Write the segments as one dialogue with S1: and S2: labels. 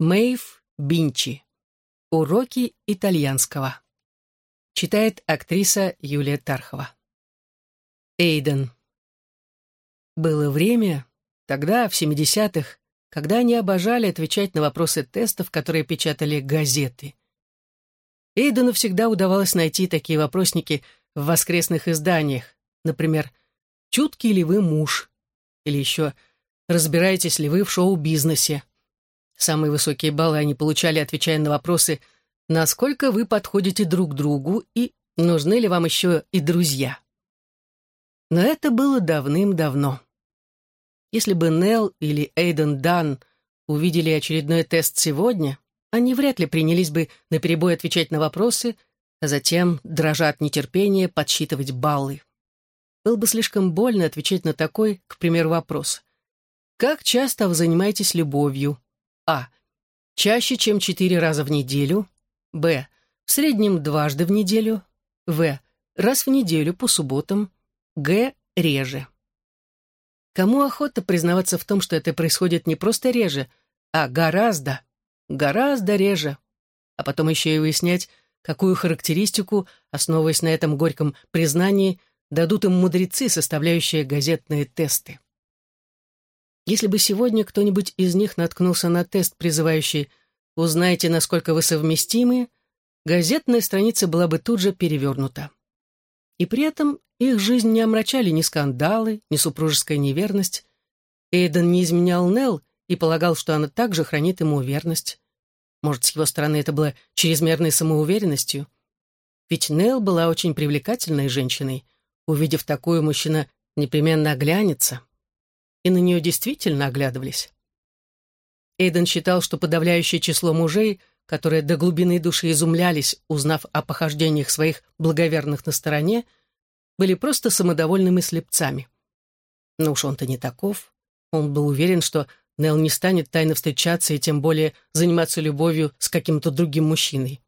S1: Мэйв Бинчи. Уроки итальянского. Читает актриса Юлия Тархова. Эйден. Было время, тогда, в 70-х, когда они обожали отвечать на вопросы тестов, которые печатали газеты. Эйдену всегда удавалось найти такие вопросники в воскресных изданиях, например, «Чуткий ли вы муж?» или еще «Разбираетесь ли вы в шоу-бизнесе?» Самые высокие баллы они получали, отвечая на вопросы «Насколько вы подходите друг другу?» и «Нужны ли вам еще и друзья?» Но это было давным-давно. Если бы Нелл или Эйден Дан увидели очередной тест сегодня, они вряд ли принялись бы наперебой отвечать на вопросы, а затем, дрожа от нетерпения, подсчитывать баллы. Было бы слишком больно отвечать на такой, к примеру, вопрос. Как часто вы занимаетесь любовью? А. Чаще, чем четыре раза в неделю. Б. В среднем дважды в неделю. В. Раз в неделю по субботам. Г. Реже. Кому охота признаваться в том, что это происходит не просто реже, а гораздо, гораздо реже, а потом еще и выяснять, какую характеристику, основываясь на этом горьком признании, дадут им мудрецы, составляющие газетные тесты. Если бы сегодня кто-нибудь из них наткнулся на тест, призывающий «Узнайте, насколько вы совместимы», газетная страница была бы тут же перевернута. И при этом их жизнь не омрачали ни скандалы, ни супружеская неверность. Эйден не изменял Нелл и полагал, что она также хранит ему верность. Может, с его стороны это было чрезмерной самоуверенностью? Ведь Нелл была очень привлекательной женщиной. Увидев такую, мужчина непременно оглянется и на нее действительно оглядывались. Эйден считал, что подавляющее число мужей, которые до глубины души изумлялись, узнав о похождениях своих благоверных на стороне, были просто самодовольными слепцами. Но уж он-то не таков. Он был уверен, что Нелл не станет тайно встречаться и тем более заниматься любовью с каким-то другим мужчиной.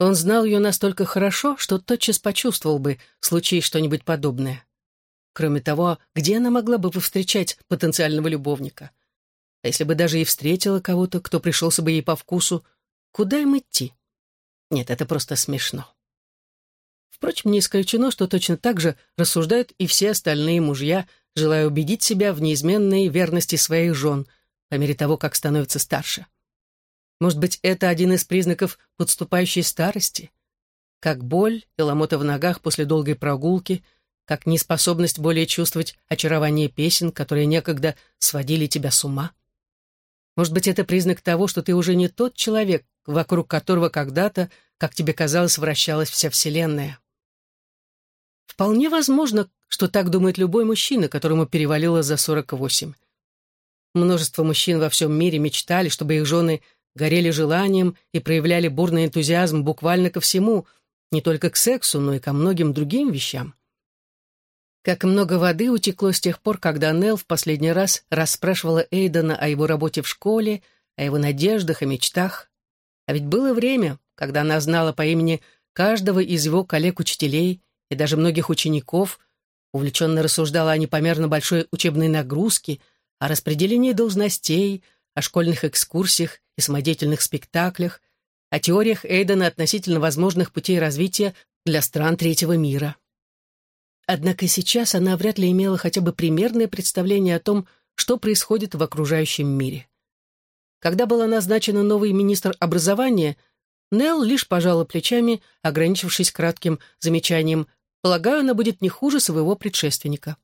S1: Он знал ее настолько хорошо, что тотчас почувствовал бы, случись что-нибудь подобное. Кроме того, где она могла бы повстречать потенциального любовника? А если бы даже и встретила кого-то, кто пришелся бы ей по вкусу, куда им идти? Нет, это просто смешно. Впрочем, не исключено, что точно так же рассуждают и все остальные мужья, желая убедить себя в неизменной верности своих жен, по мере того, как становятся старше. Может быть, это один из признаков подступающей старости? Как боль и ломота в ногах после долгой прогулки — как неспособность более чувствовать очарование песен, которые некогда сводили тебя с ума. Может быть, это признак того, что ты уже не тот человек, вокруг которого когда-то, как тебе казалось, вращалась вся Вселенная. Вполне возможно, что так думает любой мужчина, которому перевалило за 48. Множество мужчин во всем мире мечтали, чтобы их жены горели желанием и проявляли бурный энтузиазм буквально ко всему, не только к сексу, но и ко многим другим вещам. Как много воды утекло с тех пор, когда Нелл в последний раз расспрашивала Эйдена о его работе в школе, о его надеждах и мечтах. А ведь было время, когда она знала по имени каждого из его коллег-учителей и даже многих учеников, увлеченно рассуждала о непомерно большой учебной нагрузке, о распределении должностей, о школьных экскурсиях и самодеятельных спектаклях, о теориях Эйдена относительно возможных путей развития для стран третьего мира. Однако сейчас она вряд ли имела хотя бы примерное представление о том, что происходит в окружающем мире. Когда была назначена новый министр образования, Нелл лишь пожала плечами, ограничившись кратким замечанием «Полагаю, она будет не хуже своего предшественника».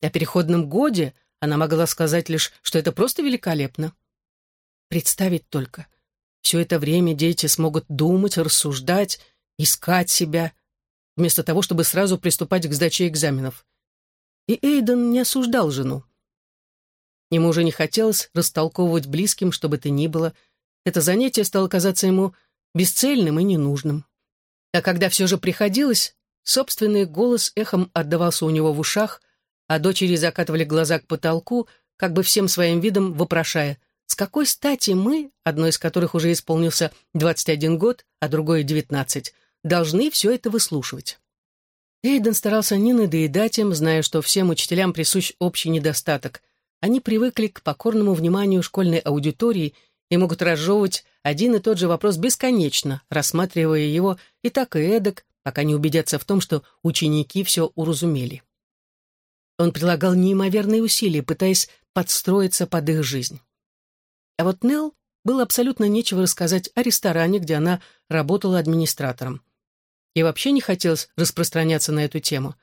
S1: О переходном годе она могла сказать лишь, что это просто великолепно. Представить только. Все это время дети смогут думать, рассуждать, искать себя, вместо того, чтобы сразу приступать к сдаче экзаменов. И Эйден не осуждал жену. Ему уже не хотелось растолковывать близким, что бы то ни было. Это занятие стало казаться ему бесцельным и ненужным. А когда все же приходилось, собственный голос эхом отдавался у него в ушах, а дочери закатывали глаза к потолку, как бы всем своим видом вопрошая, с какой стати мы, одной из которых уже исполнился 21 год, а другой — 19, должны все это выслушивать. Эйден старался не надоедать им, зная, что всем учителям присущ общий недостаток. Они привыкли к покорному вниманию школьной аудитории и могут разжевывать один и тот же вопрос бесконечно, рассматривая его и так и эдак, пока не убедятся в том, что ученики все уразумели. Он прилагал неимоверные усилия, пытаясь подстроиться под их жизнь. А вот Нелл было абсолютно нечего рассказать о ресторане, где она работала администратором. Ей вообще не хотелось распространяться на эту тему.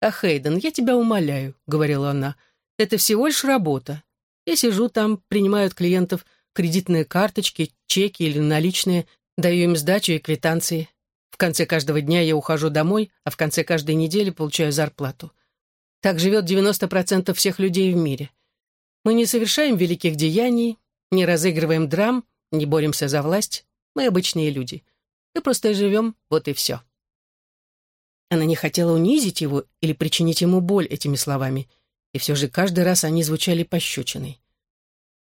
S1: «А, Хейден, я тебя умоляю», — говорила она, — «это всего лишь работа. Я сижу там, принимаю от клиентов кредитные карточки, чеки или наличные, даю им сдачу и квитанции. В конце каждого дня я ухожу домой, а в конце каждой недели получаю зарплату. Так живет 90% всех людей в мире. Мы не совершаем великих деяний, не разыгрываем драм, не боремся за власть. Мы обычные люди. Мы просто живем, вот и все. Она не хотела унизить его или причинить ему боль этими словами, и все же каждый раз они звучали пощечиной.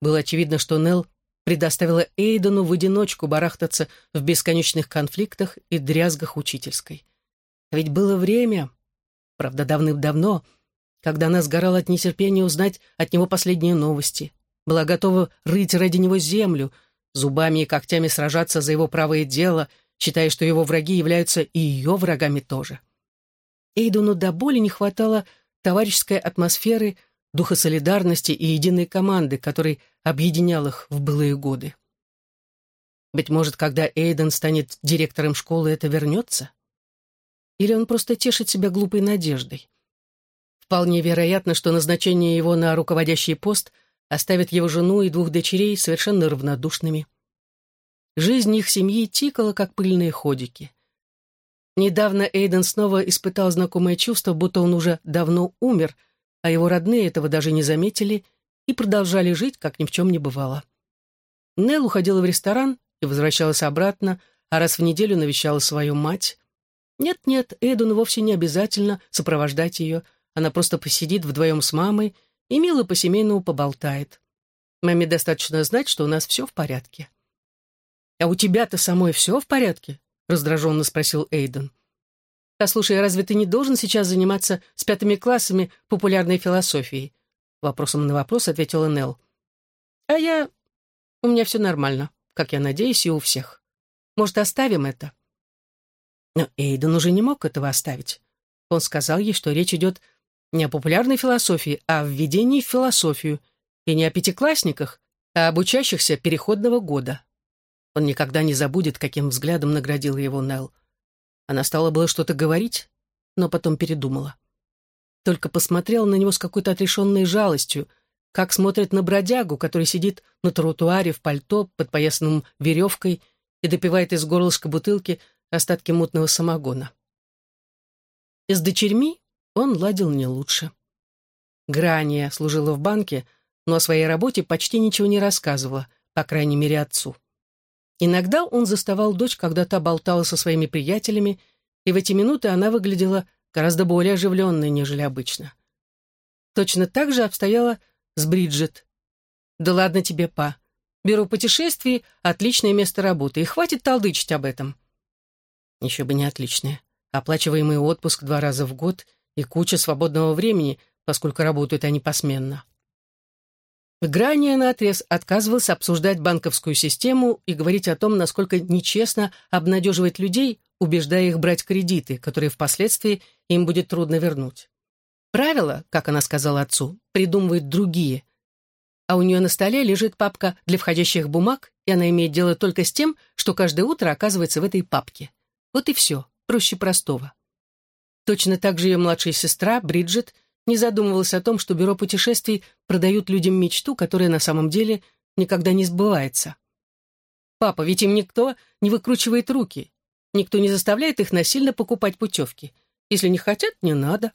S1: Было очевидно, что Нелл предоставила Эйдену в одиночку барахтаться в бесконечных конфликтах и дрязгах учительской. А ведь было время, правда, давным-давно, когда она сгорала от нетерпения узнать от него последние новости, была готова рыть ради него землю, зубами и когтями сражаться за его правое дело, считая, что его враги являются и ее врагами тоже. Эйдуну до боли не хватало товарищеской атмосферы, духа солидарности и единой команды, который объединял их в былые годы. Быть может, когда Эйден станет директором школы, это вернется? Или он просто тешит себя глупой надеждой? Вполне вероятно, что назначение его на руководящий пост оставит его жену и двух дочерей совершенно равнодушными. Жизнь их семьи тикала, как пыльные ходики. Недавно Эйден снова испытал знакомое чувство, будто он уже давно умер, а его родные этого даже не заметили и продолжали жить, как ни в чем не бывало. Нелл уходила в ресторан и возвращалась обратно, а раз в неделю навещала свою мать. Нет-нет, Эйдену вовсе не обязательно сопровождать ее, она просто посидит вдвоем с мамой и мило по-семейному поболтает. Маме достаточно знать, что у нас все в порядке. «А у тебя-то самой все в порядке?» — раздраженно спросил Эйден. «Послушай, разве ты не должен сейчас заниматься с пятыми классами популярной философией?» Вопросом на вопрос ответила Нелл. «А я... У меня все нормально, как я надеюсь, и у всех. Может, оставим это?» Но Эйден уже не мог этого оставить. Он сказал ей, что речь идет не о популярной философии, а о введении в философию, и не о пятиклассниках, а об учащихся переходного года. Он никогда не забудет, каким взглядом наградила его Нелл. Она стала было что-то говорить, но потом передумала. Только посмотрела на него с какой-то отрешенной жалостью, как смотрит на бродягу, который сидит на тротуаре в пальто, под подпоясанным веревкой и допивает из горлышка бутылки остатки мутного самогона. И с дочерьми он ладил не лучше. Грания служила в банке, но о своей работе почти ничего не рассказывала, по крайней мере, отцу. Иногда он заставал дочь, когда та болтала со своими приятелями, и в эти минуты она выглядела гораздо более оживленной, нежели обычно. Точно так же обстояло с Бриджит. «Да ладно тебе, па. Беру путешествие, отличное место работы, и хватит толдычить об этом». Еще бы не отличное. Оплачиваемый отпуск два раза в год — и куча свободного времени, поскольку работают они посменно. Грания наотрез отказывался обсуждать банковскую систему и говорить о том, насколько нечестно обнадеживать людей, убеждая их брать кредиты, которые впоследствии им будет трудно вернуть. Правила, как она сказала отцу, придумывают другие. А у нее на столе лежит папка для входящих бумаг, и она имеет дело только с тем, что каждое утро оказывается в этой папке. Вот и все, проще простого. Точно так же ее младшая сестра, Бриджит, не задумывалась о том, что бюро путешествий продают людям мечту, которая на самом деле никогда не сбывается. «Папа, ведь им никто не выкручивает руки. Никто не заставляет их насильно покупать путевки. Если не хотят, не надо».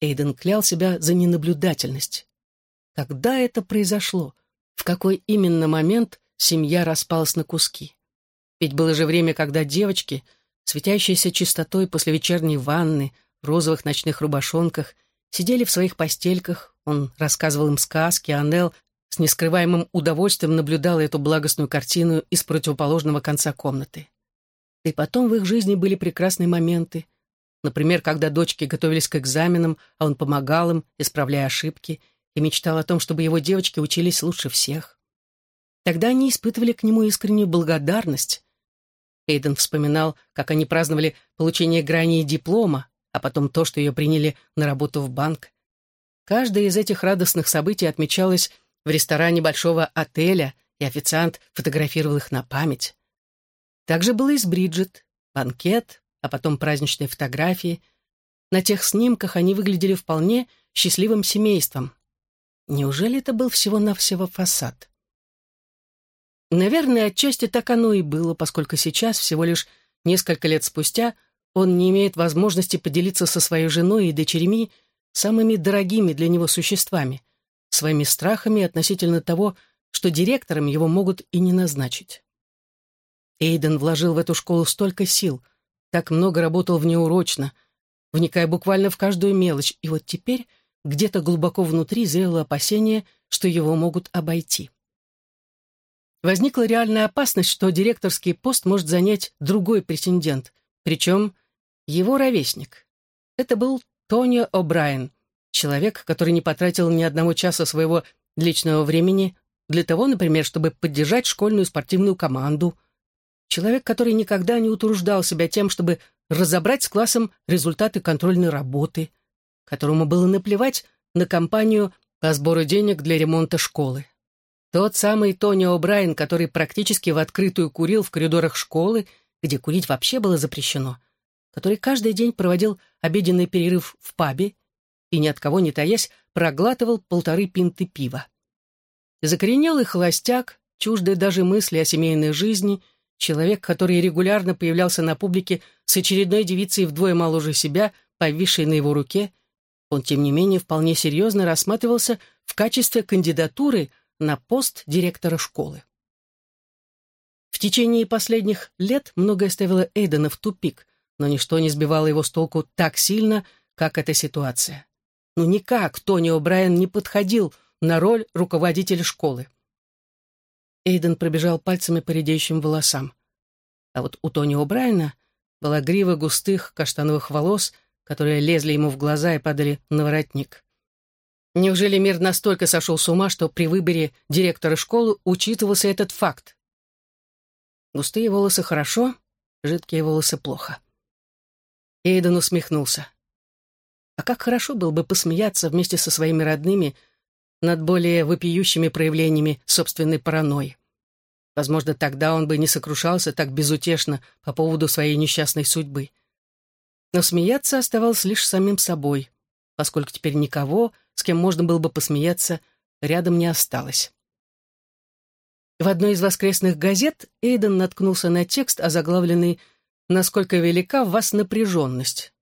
S1: Эйден клял себя за ненаблюдательность. Когда это произошло? В какой именно момент семья распалась на куски? Ведь было же время, когда девочки — светящиеся чистотой после вечерней ванны, розовых ночных рубашонках, сидели в своих постельках, он рассказывал им сказки, а Нелл с нескрываемым удовольствием наблюдала эту благостную картину из противоположного конца комнаты. И потом в их жизни были прекрасные моменты. Например, когда дочки готовились к экзаменам, а он помогал им, исправляя ошибки, и мечтал о том, чтобы его девочки учились лучше всех. Тогда они испытывали к нему искреннюю благодарность. Эйден вспоминал, как они праздновали получение грани диплома, а потом то, что ее приняли на работу в банк. Каждое из этих радостных событий отмечалось в ресторане большого отеля, и официант фотографировал их на память. Также было и с Бриджит. Банкет, а потом праздничные фотографии. На тех снимках они выглядели вполне счастливым семейством. Неужели это был всего-навсего фасад? Наверное, отчасти так оно и было, поскольку сейчас, всего лишь несколько лет спустя, он не имеет возможности поделиться со своей женой и дочерьми самыми дорогими для него существами, своими страхами относительно того, что директором его могут и не назначить. Эйден вложил в эту школу столько сил, так много работал в ней урочно, вникая буквально в каждую мелочь, и вот теперь где-то глубоко внутри зрело опасение, что его могут обойти. Возникла реальная опасность, что директорский пост может занять другой претендент, причем его ровесник. Это был Тони О'Брайен, человек, который не потратил ни одного часа своего личного времени для того, например, чтобы поддержать школьную спортивную команду. Человек, который никогда не утруждал себя тем, чтобы разобрать с классом результаты контрольной работы, которому было наплевать на кампанию по сбору денег для ремонта школы. Тот самый Тони О'Брайен, который практически в открытую курил в коридорах школы, где курить вообще было запрещено, который каждый день проводил обеденный перерыв в пабе и, ни от кого не таясь, проглатывал полторы пинты пива. Закоренелый холостяк, чуждый даже мысли о семейной жизни, человек, который регулярно появлялся на публике с очередной девицей вдвое моложе себя, повисшей на его руке, он, тем не менее, вполне серьезно рассматривался в качестве кандидатуры на пост директора школы. В течение последних лет многое ставило Эйдена в тупик, но ничто не сбивало его с толку так сильно, как эта ситуация. Ну никак Тони О'Брайен не подходил на роль руководителя школы. Эйден пробежал пальцами по редеющим волосам. А вот у Тони О'Брайена была грива густых каштановых волос, которые лезли ему в глаза и падали на воротник. Неужели мир настолько сошел с ума, что при выборе директора школы учитывался этот факт? Густые волосы хорошо, жидкие волосы плохо. Эйден усмехнулся. А как хорошо было бы посмеяться вместе со своими родными над более вопиющими проявлениями собственной паранойи. Возможно, тогда он бы не сокрушался так безутешно по поводу своей несчастной судьбы. Но смеяться оставалось лишь самим собой, поскольку теперь никого, с кем можно было бы посмеяться, рядом не осталось. В одной из воскресных газет Эйден наткнулся на текст, озаглавленный «Насколько велика в вас напряженность?».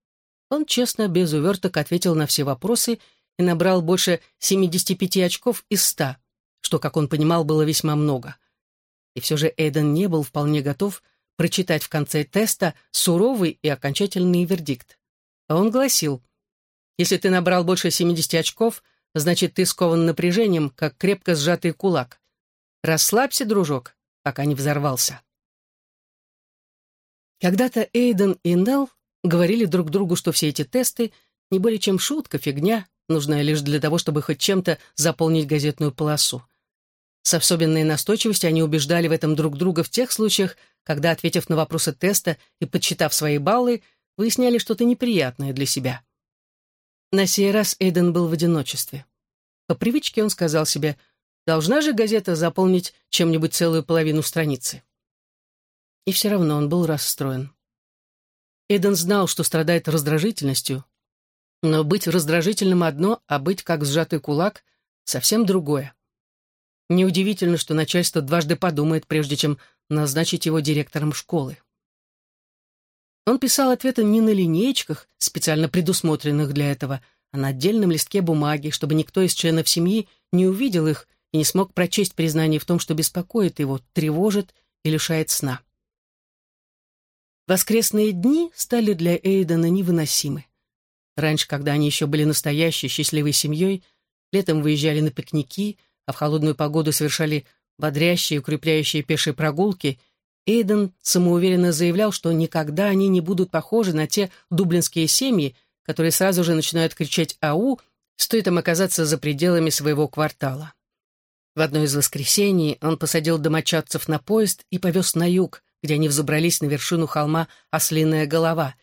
S1: Он честно, без уверток ответил на все вопросы и набрал больше 75 очков из 100, что, как он понимал, было весьма много. И все же Эйден не был вполне готов прочитать в конце теста суровый и окончательный вердикт. А он гласил, «Если ты набрал больше 70 очков, значит, ты скован напряжением, как крепко сжатый кулак. Расслабься, дружок, пока не взорвался». Когда-то Эйден и Нелл говорили друг другу, что все эти тесты не более чем шутка, фигня, нужная лишь для того, чтобы хоть чем-то заполнить газетную полосу. С особенной настойчивостью они убеждали в этом друг друга в тех случаях, когда, ответив на вопросы теста и подсчитав свои баллы, выясняли что-то неприятное для себя. На сей раз Эйден был в одиночестве. По привычке он сказал себе, должна же газета заполнить чем-нибудь целую половину страницы. И все равно он был расстроен. Эйден знал, что страдает раздражительностью, но быть раздражительным одно, а быть как сжатый кулак — совсем другое. Неудивительно, что начальство дважды подумает, прежде чем назначить его директором школы. Он писал ответы не на линеечках, специально предусмотренных для этого, а на отдельном листке бумаги, чтобы никто из членов семьи не увидел их и не смог прочесть признание в том, что беспокоит его, тревожит и лишает сна. Воскресные дни стали для Эйдена невыносимы. Раньше, когда они еще были настоящей счастливой семьей, летом выезжали на пикники, а в холодную погоду совершали бодрящие укрепляющие пешие прогулки, Эйден самоуверенно заявлял, что никогда они не будут похожи на те дублинские семьи, которые сразу же начинают кричать «Ау!», стоит им оказаться за пределами своего квартала. В одно из воскресений он посадил домочадцев на поезд и повез на юг, где они взобрались на вершину холма Ослиная голова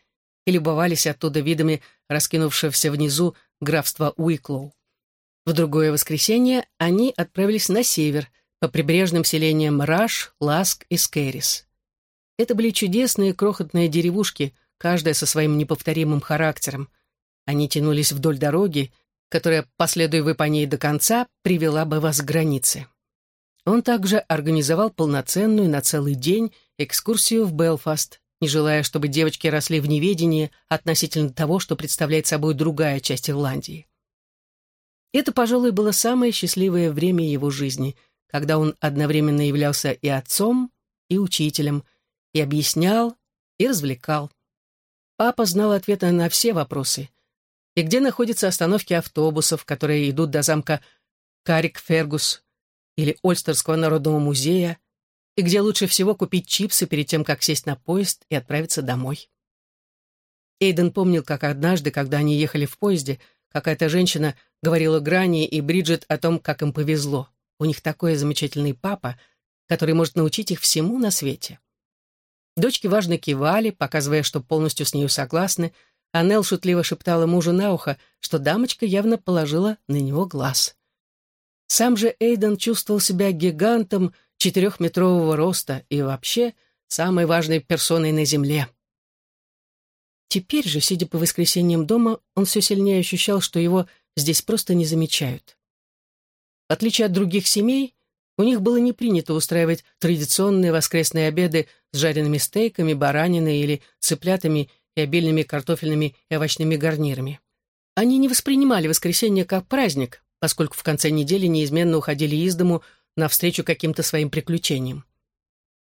S1: и любовались оттуда видами раскинувшегося внизу графства Уиклоу. В другое воскресенье они отправились на север, по прибрежным селениям Раш, Ласк и Скерис. Это были чудесные крохотные деревушки, каждая со своим неповторимым характером. Они тянулись вдоль дороги, которая, последуя вы по ней до конца, привела бы вас к границе. Он также организовал полноценную на целый день экскурсию в Белфаст, не желая, чтобы девочки росли в неведении относительно того, что представляет собой другая часть Ирландии. Это, пожалуй, было самое счастливое время его жизни, когда он одновременно являлся и отцом, и учителем, и объяснял, и развлекал. Папа знал ответы на все вопросы. И где находятся остановки автобусов, которые идут до замка Карик-Фергус или Ольстерского народного музея, и где лучше всего купить чипсы перед тем, как сесть на поезд и отправиться домой. Эйден помнил, как однажды, когда они ехали в поезде, какая-то женщина говорила Грани и Бриджит о том, как им повезло. У них такой замечательный папа, который может научить их всему на свете. Дочки важно кивали, показывая, что полностью с нею согласны, а Нелл шутливо шептала мужу на ухо, что дамочка явно положила на него глаз. Сам же Эйден чувствовал себя гигантом четырехметрового роста и вообще самой важной персоной на Земле. Теперь же, сидя по воскресеньям дома, он все сильнее ощущал, что его здесь просто не замечают. В отличие от других семей, у них было не принято устраивать традиционные воскресные обеды с жареными стейками, бараниной или цыплятами и обильными картофельными и овощными гарнирами. Они не воспринимали воскресенье как праздник, поскольку в конце недели неизменно уходили из дому навстречу каким-то своим приключениям.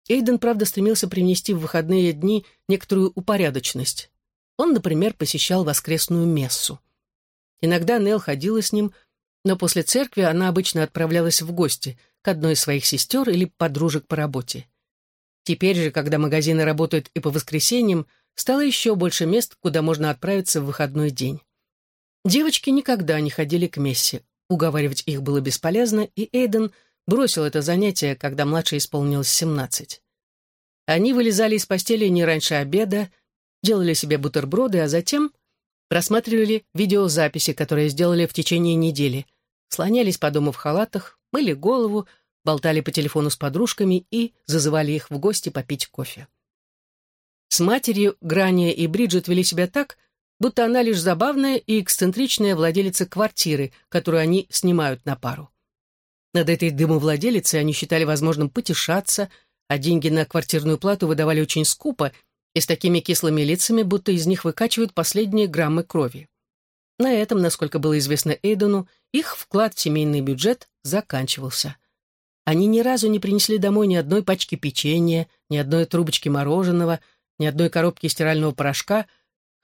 S1: Эйден, правда, стремился принести в выходные дни некоторую упорядоченность. Он, например, посещал воскресную мессу. Иногда Нел ходила с ним, но после церкви она обычно отправлялась в гости к одной из своих сестер или подружек по работе. Теперь же, когда магазины работают и по воскресеньям, стало еще больше мест, куда можно отправиться в выходной день. Девочки никогда не ходили к мессе. Уговаривать их было бесполезно, и Эйден бросил это занятие, когда младшей исполнилось семнадцать. Они вылезали из постели не раньше обеда, делали себе бутерброды, а затем просматривали видеозаписи, которые сделали в течение недели, слонялись по дому в халатах, мыли голову, болтали по телефону с подружками и зазывали их в гости попить кофе. С матерью Грания и Бриджит вели себя так, будто она лишь забавная и эксцентричная владелица квартиры, которую они снимают на пару. Над этой дымовладелицей они считали возможным потешаться, а деньги на квартирную плату выдавали очень скупо и с такими кислыми лицами, будто из них выкачивают последние граммы крови. На этом, насколько было известно Эйдену, их вклад в семейный бюджет заканчивался. Они ни разу не принесли домой ни одной пачки печенья, ни одной трубочки мороженого, ни одной коробки стирального порошка,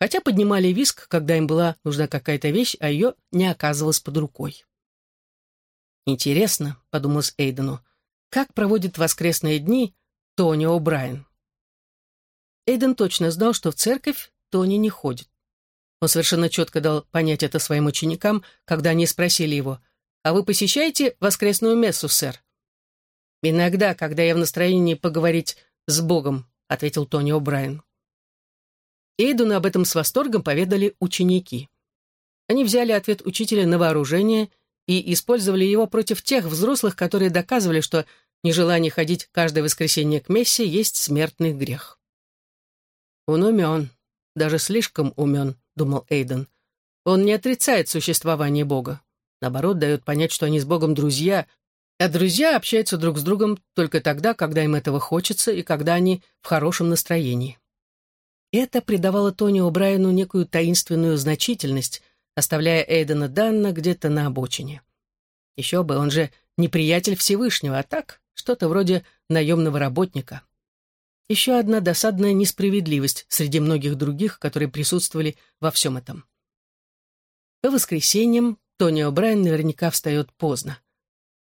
S1: хотя поднимали виск, когда им была нужна какая-то вещь, а ее не оказывалось под рукой. «Интересно», — подумалось Эйдену, — «как проводит воскресные дни Тони О'Брайен?» Эйден точно знал, что в церковь Тони не ходит. Он совершенно четко дал понять это своим ученикам, когда они спросили его, «А вы посещаете воскресную мессу, сэр?» «Иногда, когда я в настроении поговорить с Богом», — ответил Тони О'Брайен. Эйдуну об этом с восторгом поведали ученики. Они взяли ответ учителя на вооружение и использовали его против тех взрослых, которые доказывали, что нежелание ходить каждое воскресенье к мессе есть смертный грех. «Он умен, даже слишком умен», — думал Эйден. «Он не отрицает существование Бога. Наоборот, дает понять, что они с Богом друзья, а друзья общаются друг с другом только тогда, когда им этого хочется и когда они в хорошем настроении». Это придавало Тони О'Брайену некую таинственную значительность, оставляя Эйдена Данна где-то на обочине. Еще бы, он же неприятель Всевышнего, а так что-то вроде наемного работника. Еще одна досадная несправедливость среди многих других, которые присутствовали во всем этом. По воскресеньям Тони О'Брайен наверняка встает поздно.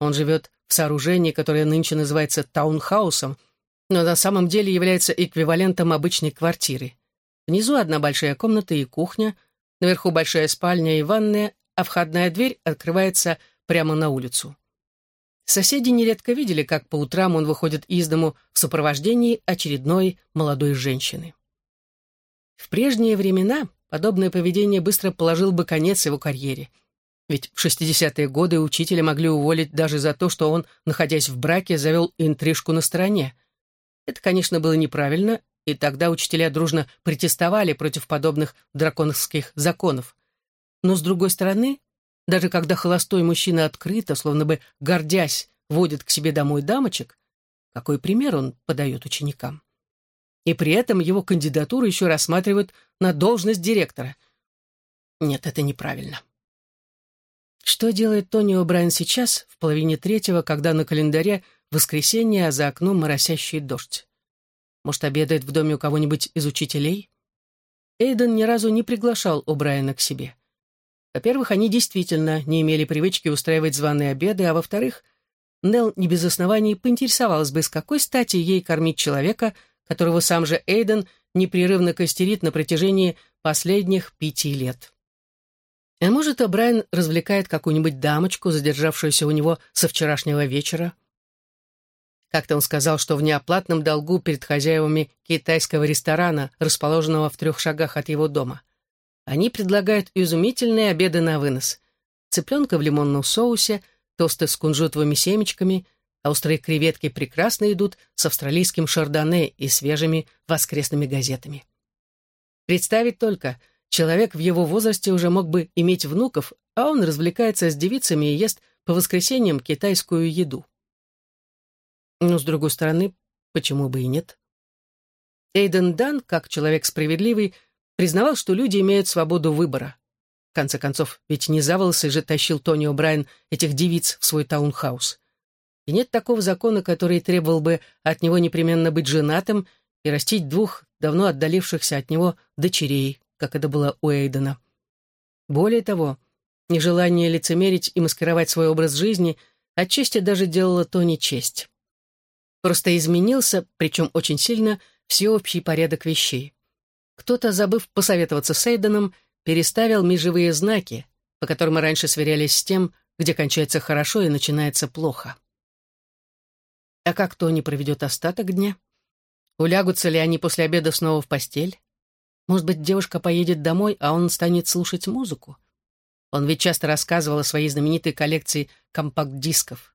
S1: Он живет в сооружении, которое нынче называется таунхаусом, но на самом деле является эквивалентом обычной квартиры. Внизу одна большая комната и кухня, наверху большая спальня и ванная, а входная дверь открывается прямо на улицу. Соседи нередко видели, как по утрам он выходит из дому в сопровождении очередной молодой женщины. В прежние времена подобное поведение быстро положил бы конец его карьере. Ведь в 60-е годы учителя могли уволить даже за то, что он, находясь в браке, завел интрижку на стороне. Это, конечно, было неправильно, и тогда учителя дружно протестовали против подобных драконовских законов. Но, с другой стороны, даже когда холостой мужчина открыто, словно бы гордясь, водит к себе домой дамочек, какой пример он подает ученикам? И при этом его кандидатуру еще рассматривают на должность директора. Нет, это неправильно. Что делает Тони О'Брайен сейчас, в половине третьего, когда на календаре воскресенье, а за окном моросящий дождь? Может, обедает в доме у кого-нибудь из учителей? Эйден ни разу не приглашал О'Брайена к себе. Во-первых, они действительно не имели привычки устраивать званые обеды, а во-вторых, Нелл не без оснований поинтересовалась бы, с какой стати ей кормить человека, которого сам же Эйден непрерывно костерит на протяжении последних пяти лет. А может, О'Брайен развлекает какую-нибудь дамочку, задержавшуюся у него со вчерашнего вечера? Как-то он сказал, что в неоплатном долгу перед хозяевами китайского ресторана, расположенного в трех шагах от его дома. Они предлагают изумительные обеды на вынос. Цыпленка в лимонном соусе, тосты с кунжутовыми семечками, а острые креветки прекрасно идут с австралийским шардоне и свежими воскресными газетами. Представить только, человек в его возрасте уже мог бы иметь внуков, а он развлекается с девицами и ест по воскресеньям китайскую еду. Но, с другой стороны, почему бы и нет? Эйден Дан, как человек справедливый, признавал, что люди имеют свободу выбора. В конце концов, ведь не за волосы же тащил Тони О'Брайен этих девиц в свой таунхаус. И нет такого закона, который требовал бы от него непременно быть женатым и растить двух давно отдалившихся от него дочерей, как это было у Эйдена. Более того, нежелание лицемерить и маскировать свой образ жизни отчасти даже делало Тони честь. Просто изменился, причем очень сильно, всеобщий порядок вещей. Кто-то, забыв посоветоваться с Эйденом, переставил межевые знаки, по которым раньше сверялись с тем, где кончается хорошо и начинается плохо. А как Тони проведет остаток дня? Улягутся ли они после обеда снова в постель? Может быть, девушка поедет домой, а он станет слушать музыку? Он ведь часто рассказывал о своей знаменитой коллекции компакт-дисков.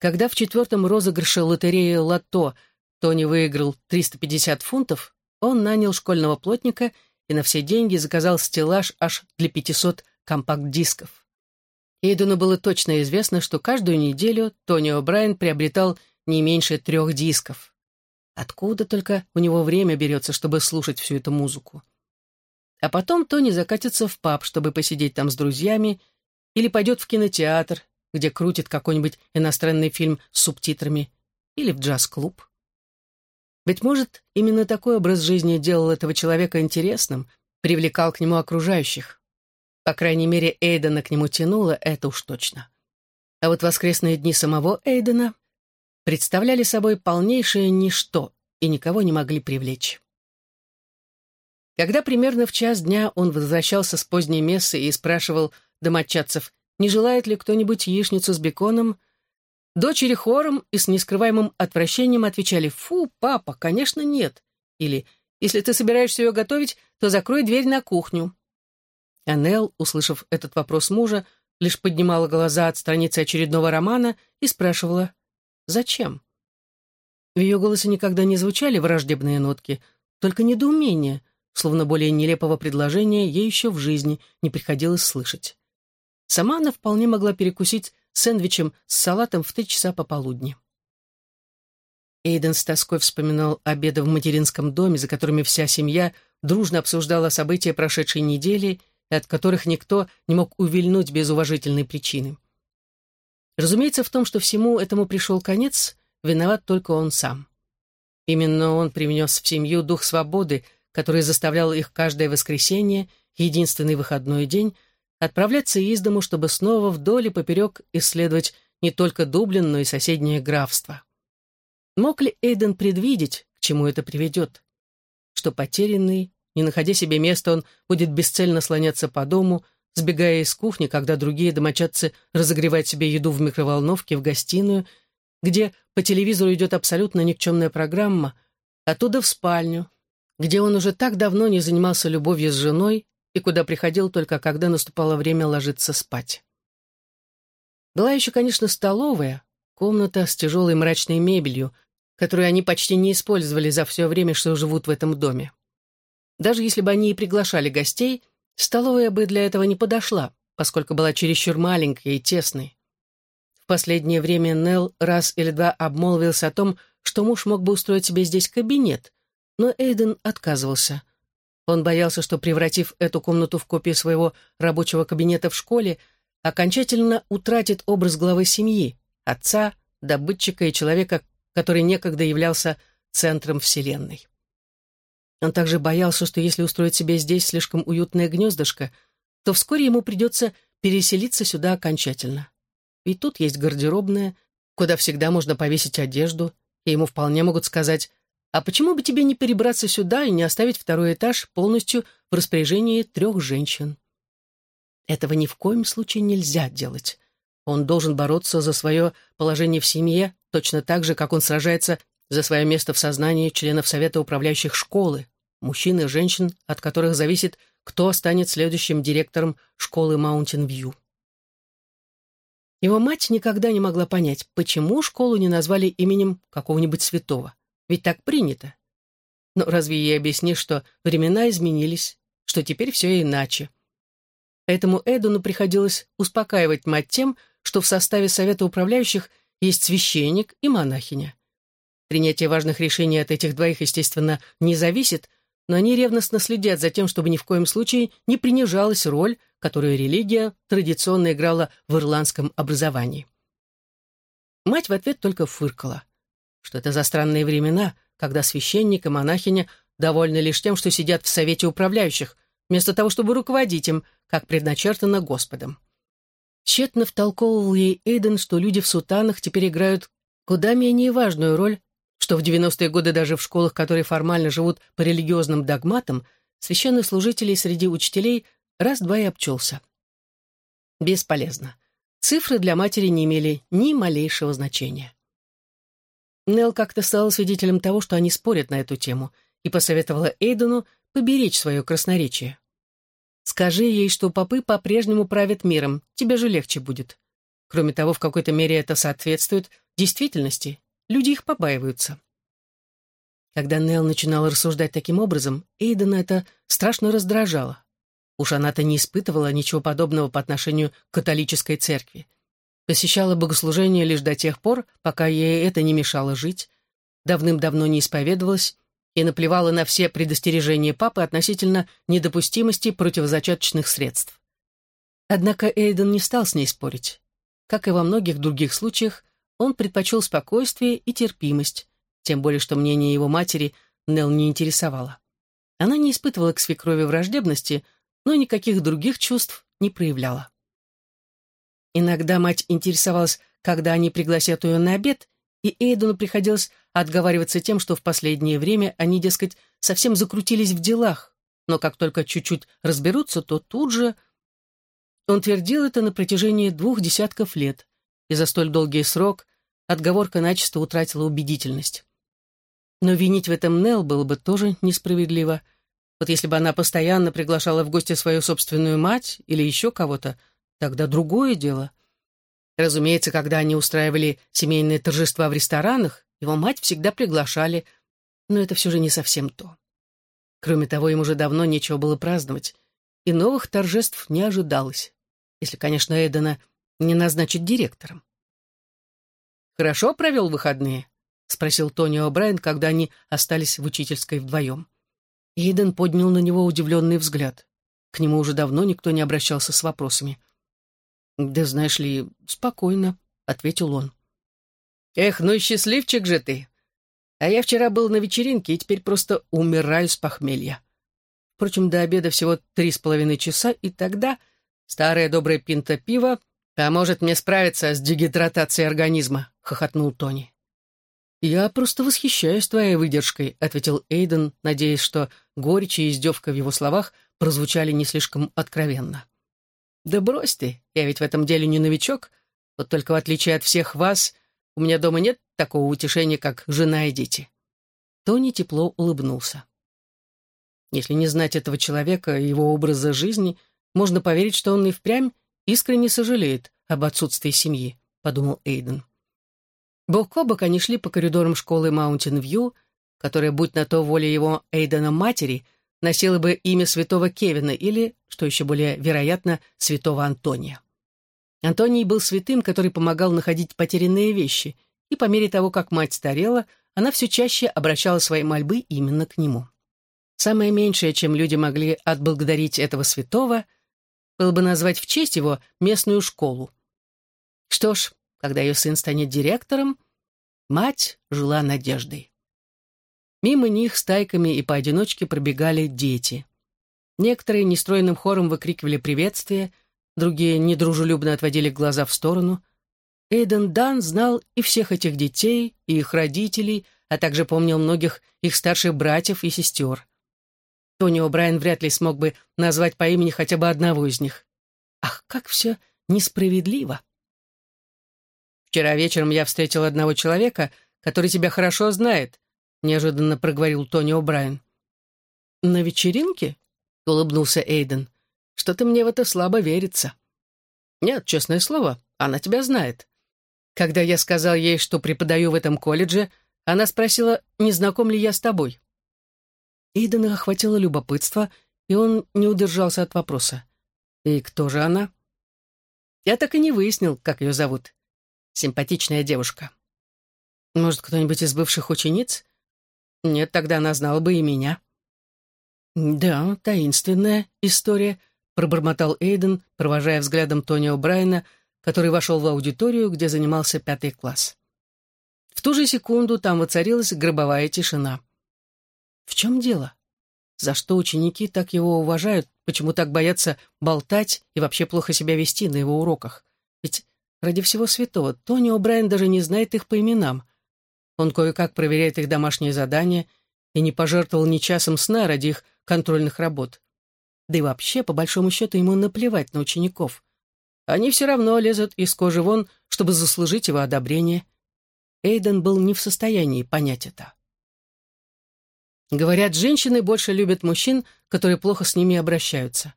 S1: Когда в четвертом розыгрыше лотереи «Лото» Тони выиграл 350 фунтов, он нанял школьного плотника и на все деньги заказал стеллаж аж для 500 компакт-дисков. Эйдену было точно известно, что каждую неделю Тони О'Брайен приобретал не меньше трех дисков. Откуда только у него время берется, чтобы слушать всю эту музыку? А потом Тони закатится в паб, чтобы посидеть там с друзьями, или пойдет в кинотеатр, где крутит какой-нибудь иностранный фильм с субтитрами, или в джаз-клуб. Быть может, именно такой образ жизни делал этого человека интересным, привлекал к нему окружающих. По крайней мере, Эйдена к нему тянуло, это уж точно. А вот воскресные дни самого Эйдена представляли собой полнейшее ничто и никого не могли привлечь. Когда примерно в час дня он возвращался с поздней мессы и спрашивал домочадцев, не желает ли кто-нибудь яичницу с беконом, Дочери хором и с нескрываемым отвращением отвечали «Фу, папа, конечно, нет». Или «Если ты собираешься ее готовить, то закрой дверь на кухню». Анел, услышав этот вопрос мужа, лишь поднимала глаза от страницы очередного романа и спрашивала «Зачем?». В ее голосе никогда не звучали враждебные нотки, только недоумение, словно более нелепого предложения ей еще в жизни не приходилось слышать. Сама она вполне могла перекусить сэндвичем с салатом в три часа пополудни. Эйден с тоской вспоминал обеды в материнском доме, за которыми вся семья дружно обсуждала события прошедшей недели и от которых никто не мог увильнуть без уважительной причины. Разумеется, в том, что всему этому пришел конец, виноват только он сам. Именно он привнес в семью дух свободы, который заставлял их каждое воскресенье, единственный выходной день, отправляться из дому, чтобы снова вдоль и поперек исследовать не только Дублин, но и соседнее графство. Мог ли Эйден предвидеть, к чему это приведет? Что потерянный, не находя себе места, он будет бесцельно слоняться по дому, сбегая из кухни, когда другие домочадцы разогревают себе еду в микроволновке в гостиную, где по телевизору идет абсолютно никчемная программа, оттуда в спальню, где он уже так давно не занимался любовью с женой и куда приходил только когда наступало время ложиться спать. Была еще, конечно, столовая, комната с тяжелой мрачной мебелью, которую они почти не использовали за все время, что живут в этом доме. Даже если бы они и приглашали гостей, столовая бы для этого не подошла, поскольку была чересчур маленькой и тесной. В последнее время Нелл раз или два обмолвился о том, что муж мог бы устроить себе здесь кабинет, но Эйден отказывался. Он боялся, что, превратив эту комнату в копию своего рабочего кабинета в школе, окончательно утратит образ главы семьи, отца, добытчика и человека, который некогда являлся центром Вселенной. Он также боялся, что если устроить себе здесь слишком уютное гнездышко, то вскоре ему придется переселиться сюда окончательно. Ведь тут есть гардеробная, куда всегда можно повесить одежду, и ему вполне могут сказать, а почему бы тебе не перебраться сюда и не оставить второй этаж полностью в распоряжении трех женщин? Этого ни в коем случае нельзя делать. Он должен бороться за свое положение в семье, точно так же, как он сражается за свое место в сознании членов Совета управляющих школы, мужчин и женщин, от которых зависит, кто станет следующим директором школы Маунтин-Вью. Его мать никогда не могла понять, почему школу не назвали именем какого-нибудь святого. Ведь так принято. Но разве ей объяснишь, что времена изменились, что теперь все иначе? Поэтому Эдуну приходилось успокаивать мать тем, что в составе Совета управляющих есть священник и монахиня. Принятие важных решений от этих двоих, естественно, не зависит, но они ревностно следят за тем, чтобы ни в коем случае не принижалась роль, которую религия традиционно играла в ирландском образовании. Мать в ответ только фыркала. Что это за странные времена, когда священник и монахиня довольны лишь тем, что сидят в совете управляющих, вместо того, чтобы руководить им, как предначертано Господом. Тщетно втолковывал ей Эйден, что люди в сутанах теперь играют куда менее важную роль что в 90-е годы даже в школах, которые формально живут по религиозным догматам, священных служителей среди учителей раз-два и обчелся. Бесполезно. Цифры для матери не имели ни малейшего значения. Нелл как-то стала свидетелем того, что они спорят на эту тему, и посоветовала Эйдену поберечь свое красноречие. «Скажи ей, что попы по-прежнему правят миром, тебе же легче будет. Кроме того, в какой-то мере это соответствует действительности, Люди их побаиваются. Когда Нелл начинала рассуждать таким образом, Эйдена это страшно раздражало. Уж она-то не испытывала ничего подобного по отношению к католической церкви. Посещала богослужение лишь до тех пор, пока ей это не мешало жить, давным-давно не исповедовалась и наплевала на все предостережения папы относительно недопустимости противозачаточных средств. Однако Эйден не стал с ней спорить. Как и во многих других случаях, он предпочел спокойствие и терпимость, тем более что мнение его матери Нелл не интересовало. Она не испытывала к свекрови враждебности, но никаких других чувств не проявляла. Иногда мать интересовалась, когда они пригласят ее на обед, и Эйдену приходилось отговариваться тем, что в последнее время они, дескать, совсем закрутились в делах, но как только чуть-чуть разберутся, то тут же... Он твердил это на протяжении двух десятков лет, и за столь долгий срок отговорка начисто утратила убедительность. Но винить в этом Нелл было бы тоже несправедливо. Вот если бы она постоянно приглашала в гости свою собственную мать или еще кого-то, тогда другое дело. Разумеется, когда они устраивали семейные торжества в ресторанах, его мать всегда приглашали, но это все же не совсем то. Кроме того, им уже давно нечего было праздновать, и новых торжеств не ожидалось, если, конечно, Эдена не назначить директором. «Хорошо провел выходные?» — спросил Тони О'Брайен, когда они остались в учительской вдвоем. Иден поднял на него удивленный взгляд. К нему уже давно никто не обращался с вопросами. «Да знаешь ли, спокойно», — ответил он. «Эх, ну и счастливчик же ты! А я вчера был на вечеринке и теперь просто умираю с похмелья. Впрочем, до обеда всего три с половиной часа, и тогда старая добрая пинта пива поможет мне справиться с дегидратацией организма», — хохотнул Тони. «Я просто восхищаюсь твоей выдержкой», — ответил Эйден, надеясь, что горечь и издевка в его словах прозвучали не слишком откровенно. «Да брось ты, я ведь в этом деле не новичок. Вот только в отличие от всех вас, у меня дома нет такого утешения, как жена и дети». Тони тепло улыбнулся. Если не знать этого человека и его образа жизни, можно поверить, что он и впрямь искренне сожалеет об отсутствии семьи, подумал Эйден. Бок о бок они шли по коридорам школы Маунтин-Вью, которая, будь на то воля его Эйдена матери, носила бы имя святого Кевина или, что еще более вероятно, святого Антония. Антоний был святым, который помогал находить потерянные вещи, и по мере того, как мать старела, она все чаще обращала свои мольбы именно к нему. Самое меньшее, чем люди могли отблагодарить этого святого, было бы назвать в честь его местную школу. Что ж, когда ее сын станет директором, мать жила надеждой. Мимо них стайками и поодиночке пробегали дети. Некоторые нестроенным хором выкрикивали приветствия, другие недружелюбно отводили глаза в сторону. Эйден Дан знал и всех этих детей, и их родителей, а также помнил многих их старших братьев и сестер. Тони О'Брайен вряд ли смог бы назвать по имени хотя бы одного из них. Ах, как все несправедливо! «Вчера вечером я встретил одного человека, который тебя хорошо знает», неожиданно проговорил Тони О'Брайен. «На вечеринке?» — улыбнулся Эйден. «Что-то мне в это слабо верится». «Нет, честное слово, она тебя знает. Когда я сказал ей, что преподаю в этом колледже, она спросила, не знаком ли я с тобой. Идена охватило любопытство, и он не удержался от вопроса. «И кто же она?» Я так и не выяснил, как ее зовут. Симпатичная девушка. Может, кто-нибудь из бывших учениц? Нет, тогда она знала бы и меня. Да, таинственная история, пробормотал Эйден, провожая взглядом Тони О'Брайена, который вошел в аудиторию, где занимался пятый класс. В ту же секунду там воцарилась гробовая тишина. В чем дело? За что ученики так его уважают, почему так боятся болтать и вообще плохо себя вести на его уроках? Ведь ради всего святого Тони О'Брайен даже не знает их по именам. Он кое-как проверяет их домашние задания и не пожертвовал ни часом сна ради их контрольных работ. Да и вообще, по большому счету, ему наплевать на учеников. Они все равно лезут из кожи вон, чтобы заслужить его одобрение. Эйден был не в состоянии понять это. Говорят, женщины больше любят мужчин, которые плохо с ними обращаются.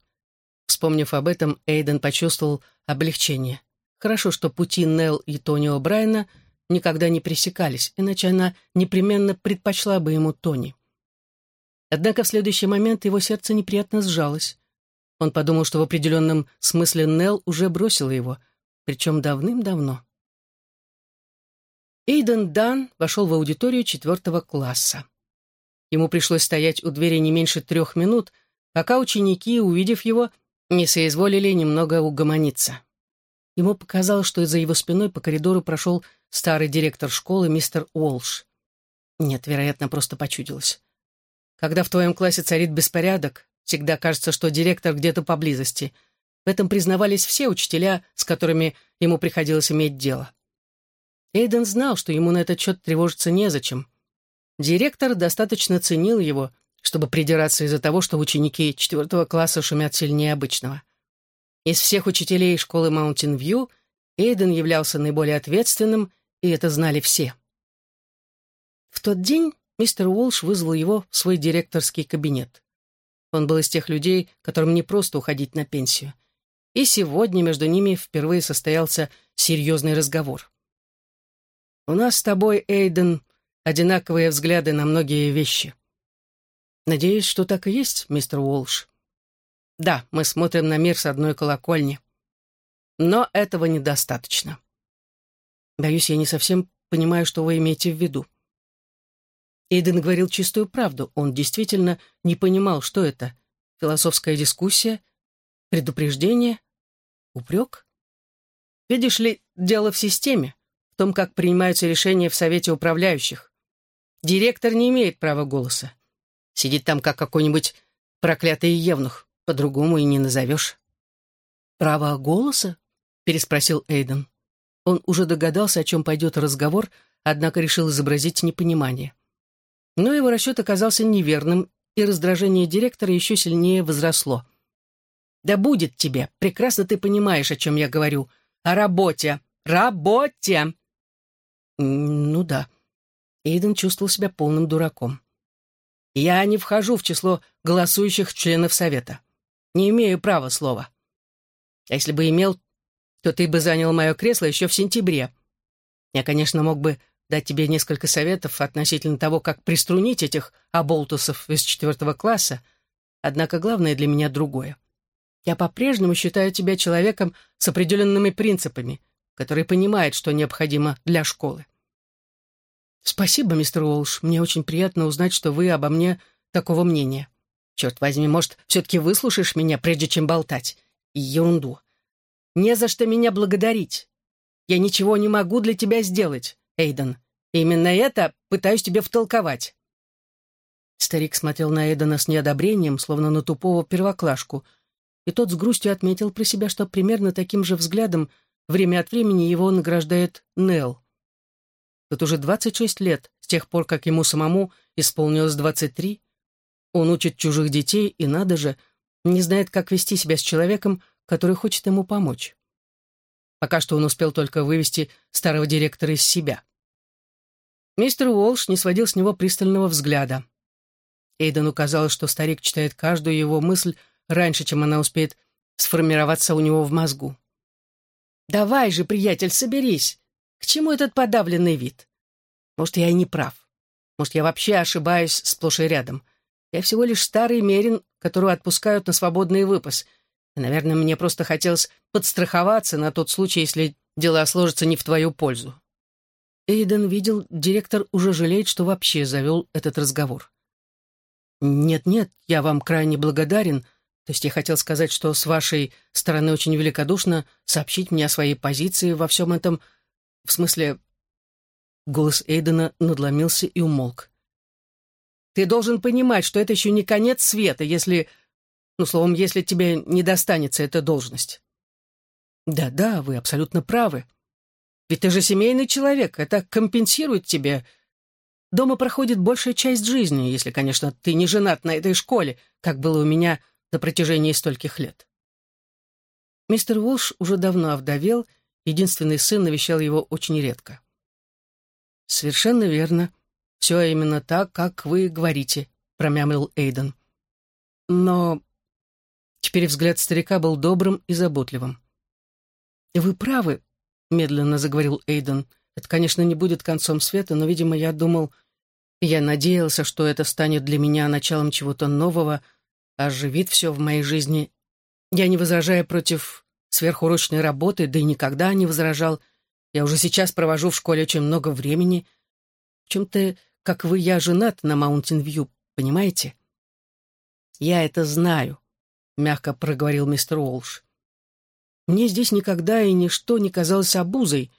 S1: Вспомнив об этом, Эйден почувствовал облегчение. Хорошо, что пути Нелл и Тони О'Брайена никогда не пресекались, иначе она непременно предпочла бы ему Тони. Однако в следующий момент его сердце неприятно сжалось. Он подумал, что в определенном смысле Нелл уже бросила его, причем давным-давно. Эйден Дан вошел в аудиторию четвертого класса. Ему пришлось стоять у двери не меньше трех минут, пока ученики, увидев его, не соизволили немного угомониться. Ему показалось, что за его спиной по коридору прошел старый директор школы мистер Уолш. Нет, вероятно, просто почудилось. Когда в твоем классе царит беспорядок, всегда кажется, что директор где-то поблизости. В этом признавались все учителя, с которыми ему приходилось иметь дело. Эйден знал, что ему на этот счет тревожиться незачем. Директор достаточно ценил его, чтобы придираться из-за того, что ученики четвертого класса шумят сильнее обычного. Из всех учителей школы Маунтин-Вью Эйден являлся наиболее ответственным, и это знали все. В тот день мистер Уолш вызвал его в свой директорский кабинет. Он был из тех людей, которым не просто уходить на пенсию. И сегодня между ними впервые состоялся серьезный разговор. «У нас с тобой, Эйден, одинаковые взгляды на многие вещи. Надеюсь, что так и есть, мистер Уолш. Да, мы смотрим на мир с одной колокольни. Но этого недостаточно. Боюсь, я не совсем понимаю, что вы имеете в виду. Эйден говорил чистую правду. Он действительно не понимал, что это. Философская дискуссия, предупреждение, упрек. Видишь ли, дело в системе, в том, как принимаются решения в Совете управляющих. Директор не имеет права голоса. Сидит там, как какой-нибудь проклятый евнух. По-другому и не назовешь. «Право голоса?» — переспросил Эйден. Он уже догадался, о чем пойдет разговор, однако решил изобразить непонимание. Но его расчет оказался неверным, и раздражение директора еще сильнее возросло. Да будет тебе. Прекрасно ты понимаешь, о чем я говорю. О работе. Работе!» «Ну да». Эйден чувствовал себя полным дураком. «Я не вхожу в число голосующих членов Совета. Не имею права слова. А если бы имел, то ты бы занял мое кресло еще в сентябре. Я, конечно, мог бы дать тебе несколько советов относительно того, как приструнить этих оболтусов из четвертого класса, однако главное для меня другое. Я по-прежнему считаю тебя человеком с определенными принципами, который понимает, что необходимо для школы. Спасибо, мистер Уолш. Мне очень приятно узнать, что вы обо мне такого мнения. Черт возьми, может, все-таки выслушаешь меня, прежде чем болтать? Ерунду. Не за что меня благодарить. Я ничего не могу для тебя сделать, Эйден. Именно это пытаюсь тебе втолковать. Старик смотрел на Эйдена с неодобрением, словно на тупого первоклашку, и тот с грустью отметил про себя, что примерно таким же взглядом время от времени его награждает Нелл. Вот уже 26 лет, с тех пор, как ему самому исполнилось 23, он учит чужих детей и, надо же, не знает, как вести себя с человеком, который хочет ему помочь. Пока что он успел только вывести старого директора из себя. Мистер Уолш не сводил с него пристального взгляда. Эйдену казалось, что старик читает каждую его мысль раньше, чем она успеет сформироваться у него в мозгу. «Давай же, приятель, соберись. К чему этот подавленный вид? Может, я и не прав. Может, я вообще ошибаюсь сплошь и рядом. Я всего лишь старый мерин, которого отпускают на свободный выпас. Наверное, мне просто хотелось подстраховаться на тот случай, если дела сложатся не в твою пользу. Эйден видел, директор уже жалеет, что вообще завел этот разговор. «Нет-нет, я вам крайне благодарен. То есть я хотел сказать, что с вашей стороны очень великодушно сообщить мне о своей позиции во всем этом... В смысле...» Голос Эйдена надломился и умолк. Ты должен понимать, что это еще не конец света, если... Ну, словом, если тебе не достанется эта должность. Да-да, вы абсолютно правы. Ведь ты же семейный человек, это компенсирует тебе. Дома проходит большая часть жизни, если, конечно, ты не женат на этой школе, как было у меня на протяжении стольких лет. Мистер Уолш уже давно овдовел, единственный сын навещал его очень редко. «Совершенно верно», «Все именно так, как вы говорите», — промямлил Эйден. «Но...» Теперь взгляд старика был добрым и заботливым. «Вы правы», — медленно заговорил Эйден. «Это, конечно, не будет концом света, но, видимо, я думал... Я надеялся, что это станет для меня началом чего-то нового, оживит все в моей жизни. Я не возражаю против сверхурочной работы, да и никогда не возражал. Я уже сейчас провожу в школе очень много времени. В чем-то как вы, я женат на Маунтин-Вью, понимаете?» «Я это знаю», — мягко проговорил мистер Уолш. «Мне здесь никогда и ничто не казалось обузой.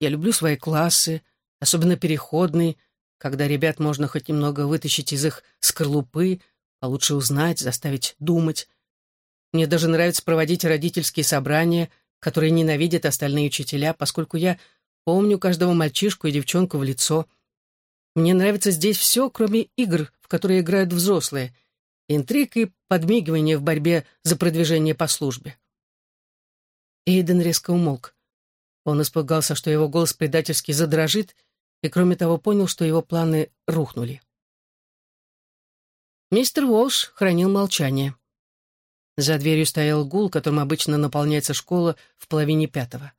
S1: Я люблю свои классы, особенно переходные, когда ребят можно хоть немного вытащить из их скорлупы, получше узнать, заставить думать. Мне даже нравится проводить родительские собрания, которые ненавидят остальные учителя, поскольку я помню каждого мальчишку и девчонку в лицо. Мне нравится здесь все, кроме игр, в которые играют взрослые. Интриг и подмигивание в борьбе за продвижение по службе. Эйден резко умолк. Он испугался, что его голос предательски задрожит, и, кроме того, понял, что его планы рухнули. Мистер Уолш хранил молчание. За дверью стоял гул, которым обычно наполняется школа в половине пятого.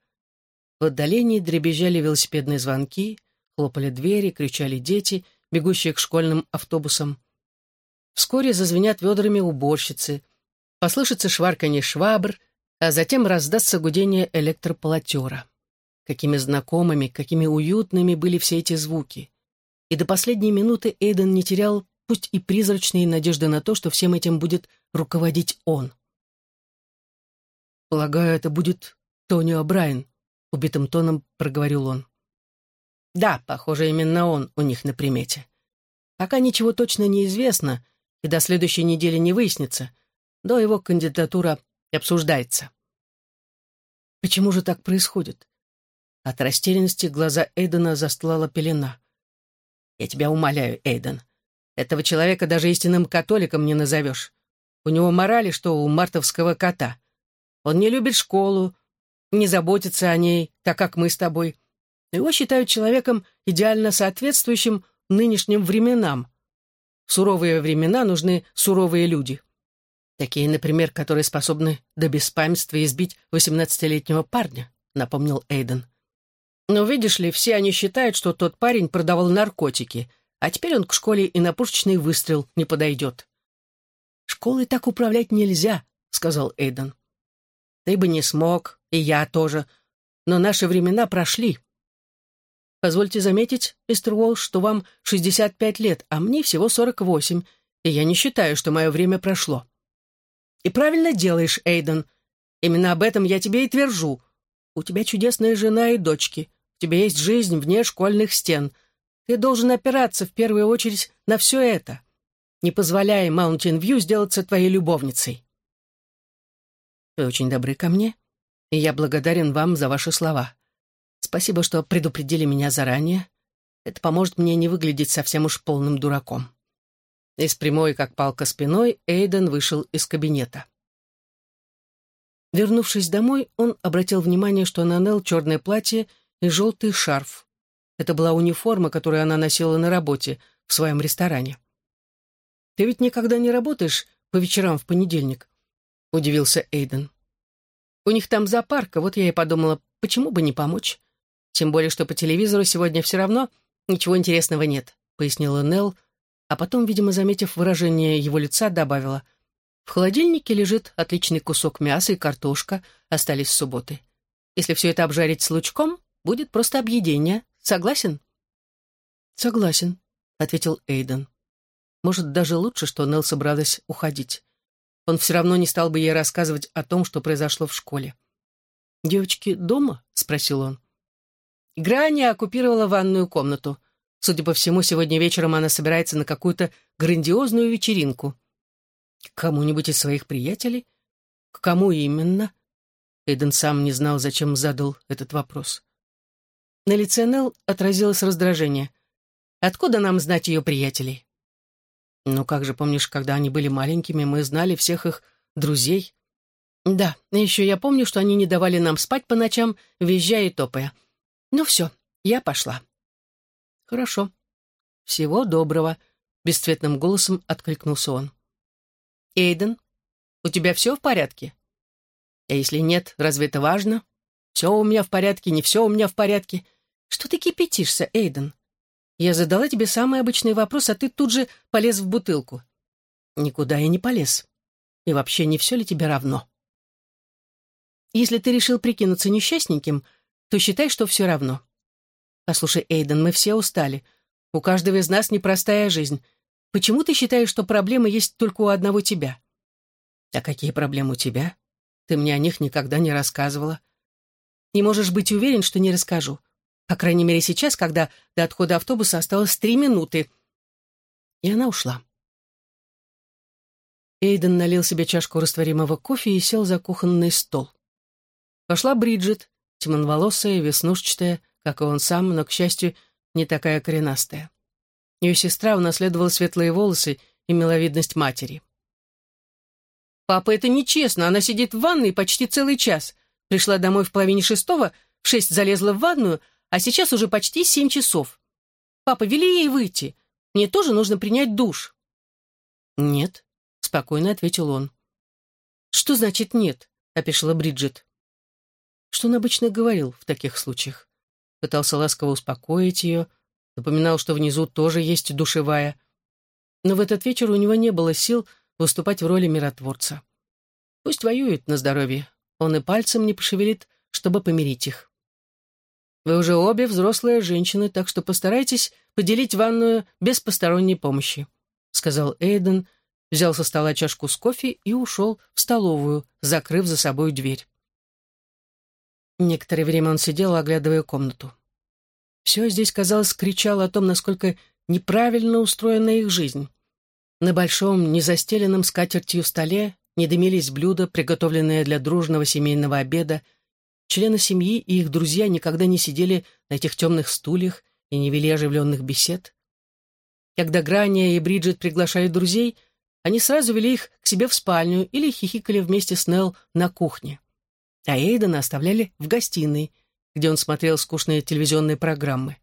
S1: В отдалении дребезжали велосипедные звонки, Хлопали двери, кричали дети, бегущие к школьным автобусам. Вскоре зазвенят ведрами уборщицы, послышится шварканье швабр, а затем раздастся гудение электрополотера. Какими знакомыми, какими уютными были все эти звуки. И до последней минуты Эйден не терял пусть и призрачные надежды на то, что всем этим будет руководить он. «Полагаю, это будет Тони О'Брайен», — убитым тоном проговорил он. Да, похоже, именно он у них на примете. Пока ничего точно не известно, и до следующей недели не выяснится, до его кандидатура обсуждается. Почему же так происходит? От растерянности глаза Эйдена застлала пелена. «Я тебя умоляю, Эйден. Этого человека даже истинным католиком не назовешь. У него морали, что у мартовского кота. Он не любит школу, не заботится о ней, так как мы с тобой. Его считают человеком, идеально соответствующим нынешним временам. В суровые времена нужны суровые люди. Такие, например, которые способны до беспамятства избить восемнадцатилетнего парня, напомнил Эйден. Но видишь ли, все они считают, что тот парень продавал наркотики, а теперь он к школе и на пушечный выстрел не подойдет. «Школой так управлять нельзя», — сказал Эйден. «Ты бы не смог, и я тоже, но наши времена прошли. Позвольте заметить, мистер Уолш, что вам 65 лет, а мне всего 48, и я не считаю, что мое время прошло. И правильно делаешь, Эйден. Именно об этом я тебе и твержу. У тебя чудесная жена и дочки. У тебя есть жизнь вне школьных стен. Ты должен опираться в первую очередь на все это. Не позволяя Маунтин Вью сделаться твоей любовницей. Вы очень добры ко мне, и я благодарен вам за ваши слова. Спасибо, что предупредили меня заранее. Это поможет мне не выглядеть совсем уж полным дураком. И с прямой, как палка спиной, Эйден вышел из кабинета. Вернувшись домой, он обратил внимание, что на Нелл черное платье и желтый шарф. Это была униформа, которую она носила на работе в своем ресторане. «Ты ведь никогда не работаешь по вечерам в понедельник?» — удивился Эйден. «У них там зоопарк, а вот я и подумала, почему бы не помочь? Тем более, что по телевизору сегодня все равно ничего интересного нет», — пояснила Нелл, а потом, видимо, заметив выражение его лица, добавила, «В холодильнике лежит отличный кусок мяса и картошка, остались с субботы. Если все это обжарить с лучком, будет просто объедение. Согласен?» «Согласен», — ответил Эйден. Может, даже лучше, что Нелл собралась уходить. Он все равно не стал бы ей рассказывать о том, что произошло в школе. «Девочки дома?» — спросил он. Грани оккупировала ванную комнату. Судя по всему, сегодня вечером она собирается на какую-то грандиозную вечеринку. К кому-нибудь из своих приятелей? К кому именно? Эйден сам не знал, зачем задал этот вопрос. На лице Нелл отразилось раздражение. Откуда нам знать ее приятелей? Ну как же, помнишь, когда они были маленькими, мы знали всех их друзей? Да, еще я помню, что они не давали нам спать по ночам, визжая и топая. Ну все, я пошла. Хорошо. Всего доброго, бесцветным голосом откликнулся он. Эйден, у тебя все в порядке? А если нет, разве это важно? Все у меня в порядке, не все у меня в порядке. Что ты кипятишься, Эйден? Я задала тебе самый обычный вопрос, а ты тут же полез в бутылку. Никуда я не полез. И вообще, не все ли тебе равно? Если ты решил прикинуться несчастненьким, то считай, что все равно. Послушай, Эйден, мы все устали. У каждого из нас непростая жизнь. Почему ты считаешь, что проблемы есть только у одного тебя? А какие проблемы у тебя? Ты мне о них никогда не рассказывала. Не можешь быть уверен, что не расскажу. По крайней мере, сейчас, когда до отхода автобуса осталось три минуты. И она ушла. Эйден налил себе чашку растворимого кофе и сел за кухонный стол. Пошла Бриджит, темноволосая, веснушчатая, как и он сам, но, к счастью, не такая коренастая. Ее сестра унаследовала светлые волосы и миловидность матери. «Папа, это нечестно. Она сидит в ванной почти целый час. Пришла домой в половине шестого, в шесть залезла в ванную, а сейчас уже почти семь часов. Папа, вели ей выйти. Мне тоже нужно принять душ». «Нет», — спокойно ответил он. «Что значит нет?» — опешила Бриджит. Что он обычно говорил в таких случаях? Пытался ласково успокоить ее, напоминал, что внизу тоже есть душевая. Но в этот вечер у него не было сил выступать в роли миротворца. Пусть воюет на здоровье, он и пальцем не пошевелит, чтобы помирить их. Вы уже обе взрослые женщины, так что постарайтесь поделить ванную без посторонней помощи», — сказал Эйден, взял со стола чашку с кофе и ушел в столовую, закрыв за собой дверь. Некоторое время он сидел, оглядывая комнату. Все здесь, казалось, кричало о том, насколько неправильно устроена их жизнь. На большом, незастеленном скатертью столе не дымились блюда, приготовленные для дружного семейного обеда, Члены семьи и их друзья никогда не сидели на этих темных стульях и не вели оживленных бесед. Когда Грания и Бриджит приглашают друзей, они сразу вели их к себе в спальню или хихикали вместе с Нелл на кухне. А Эйдена оставляли в гостиной, где он смотрел скучные телевизионные программы.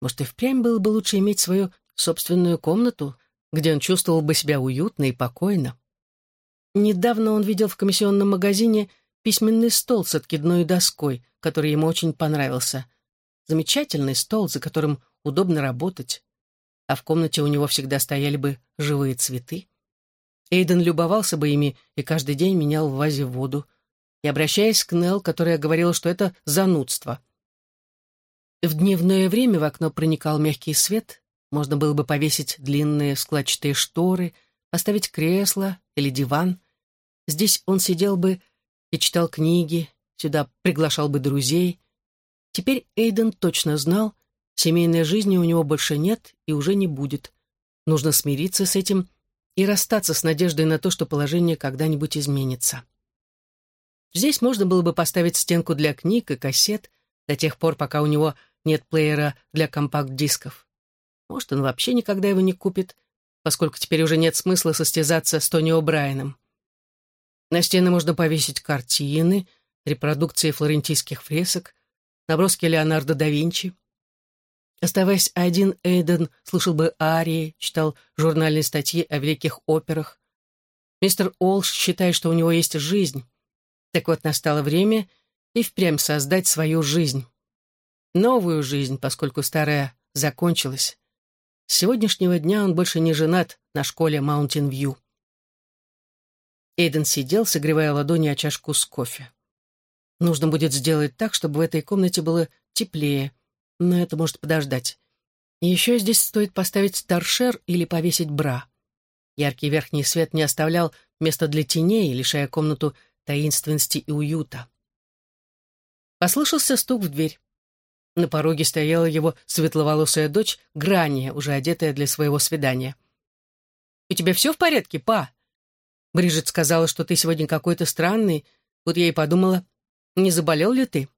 S1: Может, и впрямь было бы лучше иметь свою собственную комнату, где он чувствовал бы себя уютно и покойно. Недавно он видел в комиссионном магазине письменный стол с откидной доской, который ему очень понравился. Замечательный стол, за которым удобно работать. А в комнате у него всегда стояли бы живые цветы. Эйден любовался бы ими и каждый день менял в вазе воду, и обращаясь к Нелл, которая говорила, что это занудство. В дневное время в окно проникал мягкий свет, можно было бы повесить длинные складчатые шторы, поставить кресло или диван. Здесь он сидел бы и читал книги, сюда приглашал бы друзей. Теперь Эйден точно знал, семейной жизни у него больше нет и уже не будет. Нужно смириться с этим и расстаться с надеждой на то, что положение когда-нибудь изменится. Здесь можно было бы поставить стенку для книг и кассет до тех пор, пока у него нет плеера для компакт-дисков. Может, он вообще никогда его не купит, поскольку теперь уже нет смысла состязаться с Тони О'Брайеном. На стены можно повесить картины, репродукции флорентийских фресок, наброски Леонардо да Винчи. Оставаясь один, Эйден слушал бы арии, читал журнальные статьи о великих операх. Мистер Олш считает, что у него есть жизнь. Так вот, настало время и впрямь создать свою жизнь. Новую жизнь, поскольку старая закончилась. С сегодняшнего дня он больше не женат на школе Маунтин-Вью. Эйден сидел, согревая ладони о чашку с кофе. Нужно будет сделать так, чтобы в этой комнате было теплее, но это может подождать. Еще здесь стоит поставить торшер или повесить бра. Яркий верхний свет не оставлял места для теней, лишая комнату таинственности и уюта. Послышался стук в дверь. На пороге стояла его светловолосая дочь, Грания, уже одетая для своего свидания. «У тебя все в порядке, па?» Бриджит сказала, что ты сегодня какой-то странный. Вот я и подумала, не заболел ли ты?»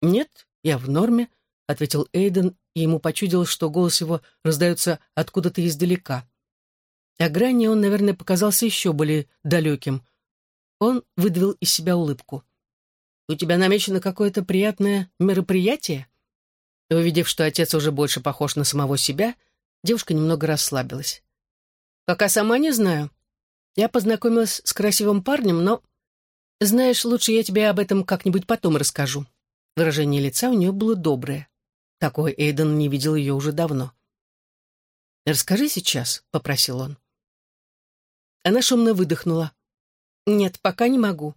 S1: «Нет, я в норме», — ответил Эйден, и ему почудилось, что голос его раздается откуда-то издалека. А грани он, наверное, показался еще более далеким. Он выдавил из себя улыбку. «У тебя намечено какое-то приятное мероприятие?» Увидев, что отец уже больше похож на самого себя, девушка немного расслабилась. «Пока сама не знаю. Я познакомилась с красивым парнем, но... Знаешь, лучше я тебе об этом как-нибудь потом расскажу». Выражение лица у нее было доброе. Такой Эйден не видел ее уже давно. «Расскажи сейчас», — попросил он. Она шумно выдохнула. «Нет, пока не могу.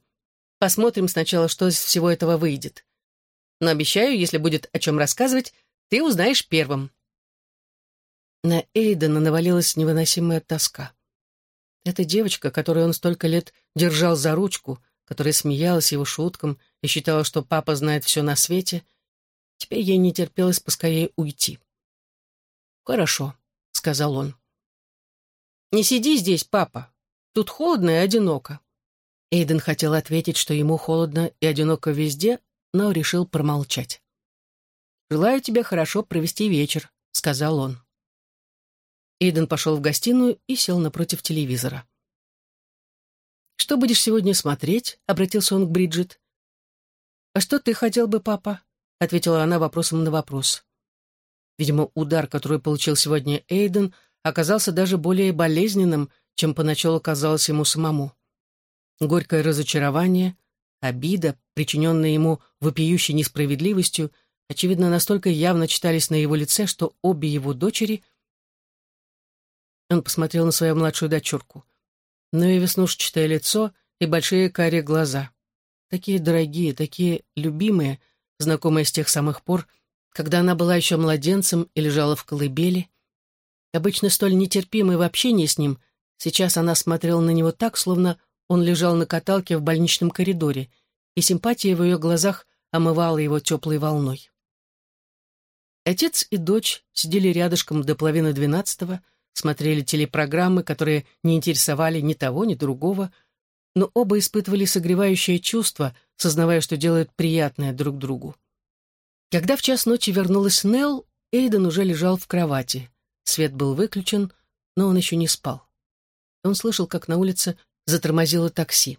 S1: Посмотрим сначала, что из всего этого выйдет. Но обещаю, если будет о чем рассказывать, ты узнаешь первым». На Эйдена навалилась невыносимая тоска. Эта девочка, которую он столько лет держал за ручку, которая смеялась его шуткам и считала, что папа знает все на свете, теперь ей не терпелось поскорее уйти. «Хорошо», — сказал он. «Не сиди здесь, папа. Тут холодно и одиноко». Эйден хотел ответить, что ему холодно и одиноко везде, но решил промолчать. «Желаю тебе хорошо провести вечер», — сказал он. Эйден пошел в гостиную и сел напротив телевизора. «Что будешь сегодня смотреть?» — обратился он к Бриджит. «А что ты хотел бы, папа?» — ответила она вопросом на вопрос. Видимо, удар, который получил сегодня Эйден, оказался даже более болезненным, чем поначалу казалось ему самому. Горькое разочарование, обида, причиненная ему вопиющей несправедливостью, очевидно, настолько явно читались на его лице, что обе его дочери — он посмотрел на свою младшую дочурку. Ну и веснушчатое лицо, и большие карие глаза. Такие дорогие, такие любимые, знакомые с тех самых пор, когда она была еще младенцем и лежала в колыбели. Обычно столь нетерпимой в общении с ним, сейчас она смотрела на него так, словно он лежал на каталке в больничном коридоре, и симпатия в ее глазах омывала его теплой волной. Отец и дочь сидели рядышком до половины двенадцатого, смотрели телепрограммы, которые не интересовали ни того, ни другого, но оба испытывали согревающее чувство, сознавая, что делают приятное друг другу. Когда в час ночи вернулась Нелл, Эйден уже лежал в кровати. Свет был выключен, но он еще не спал. Он слышал, как на улице затормозило такси.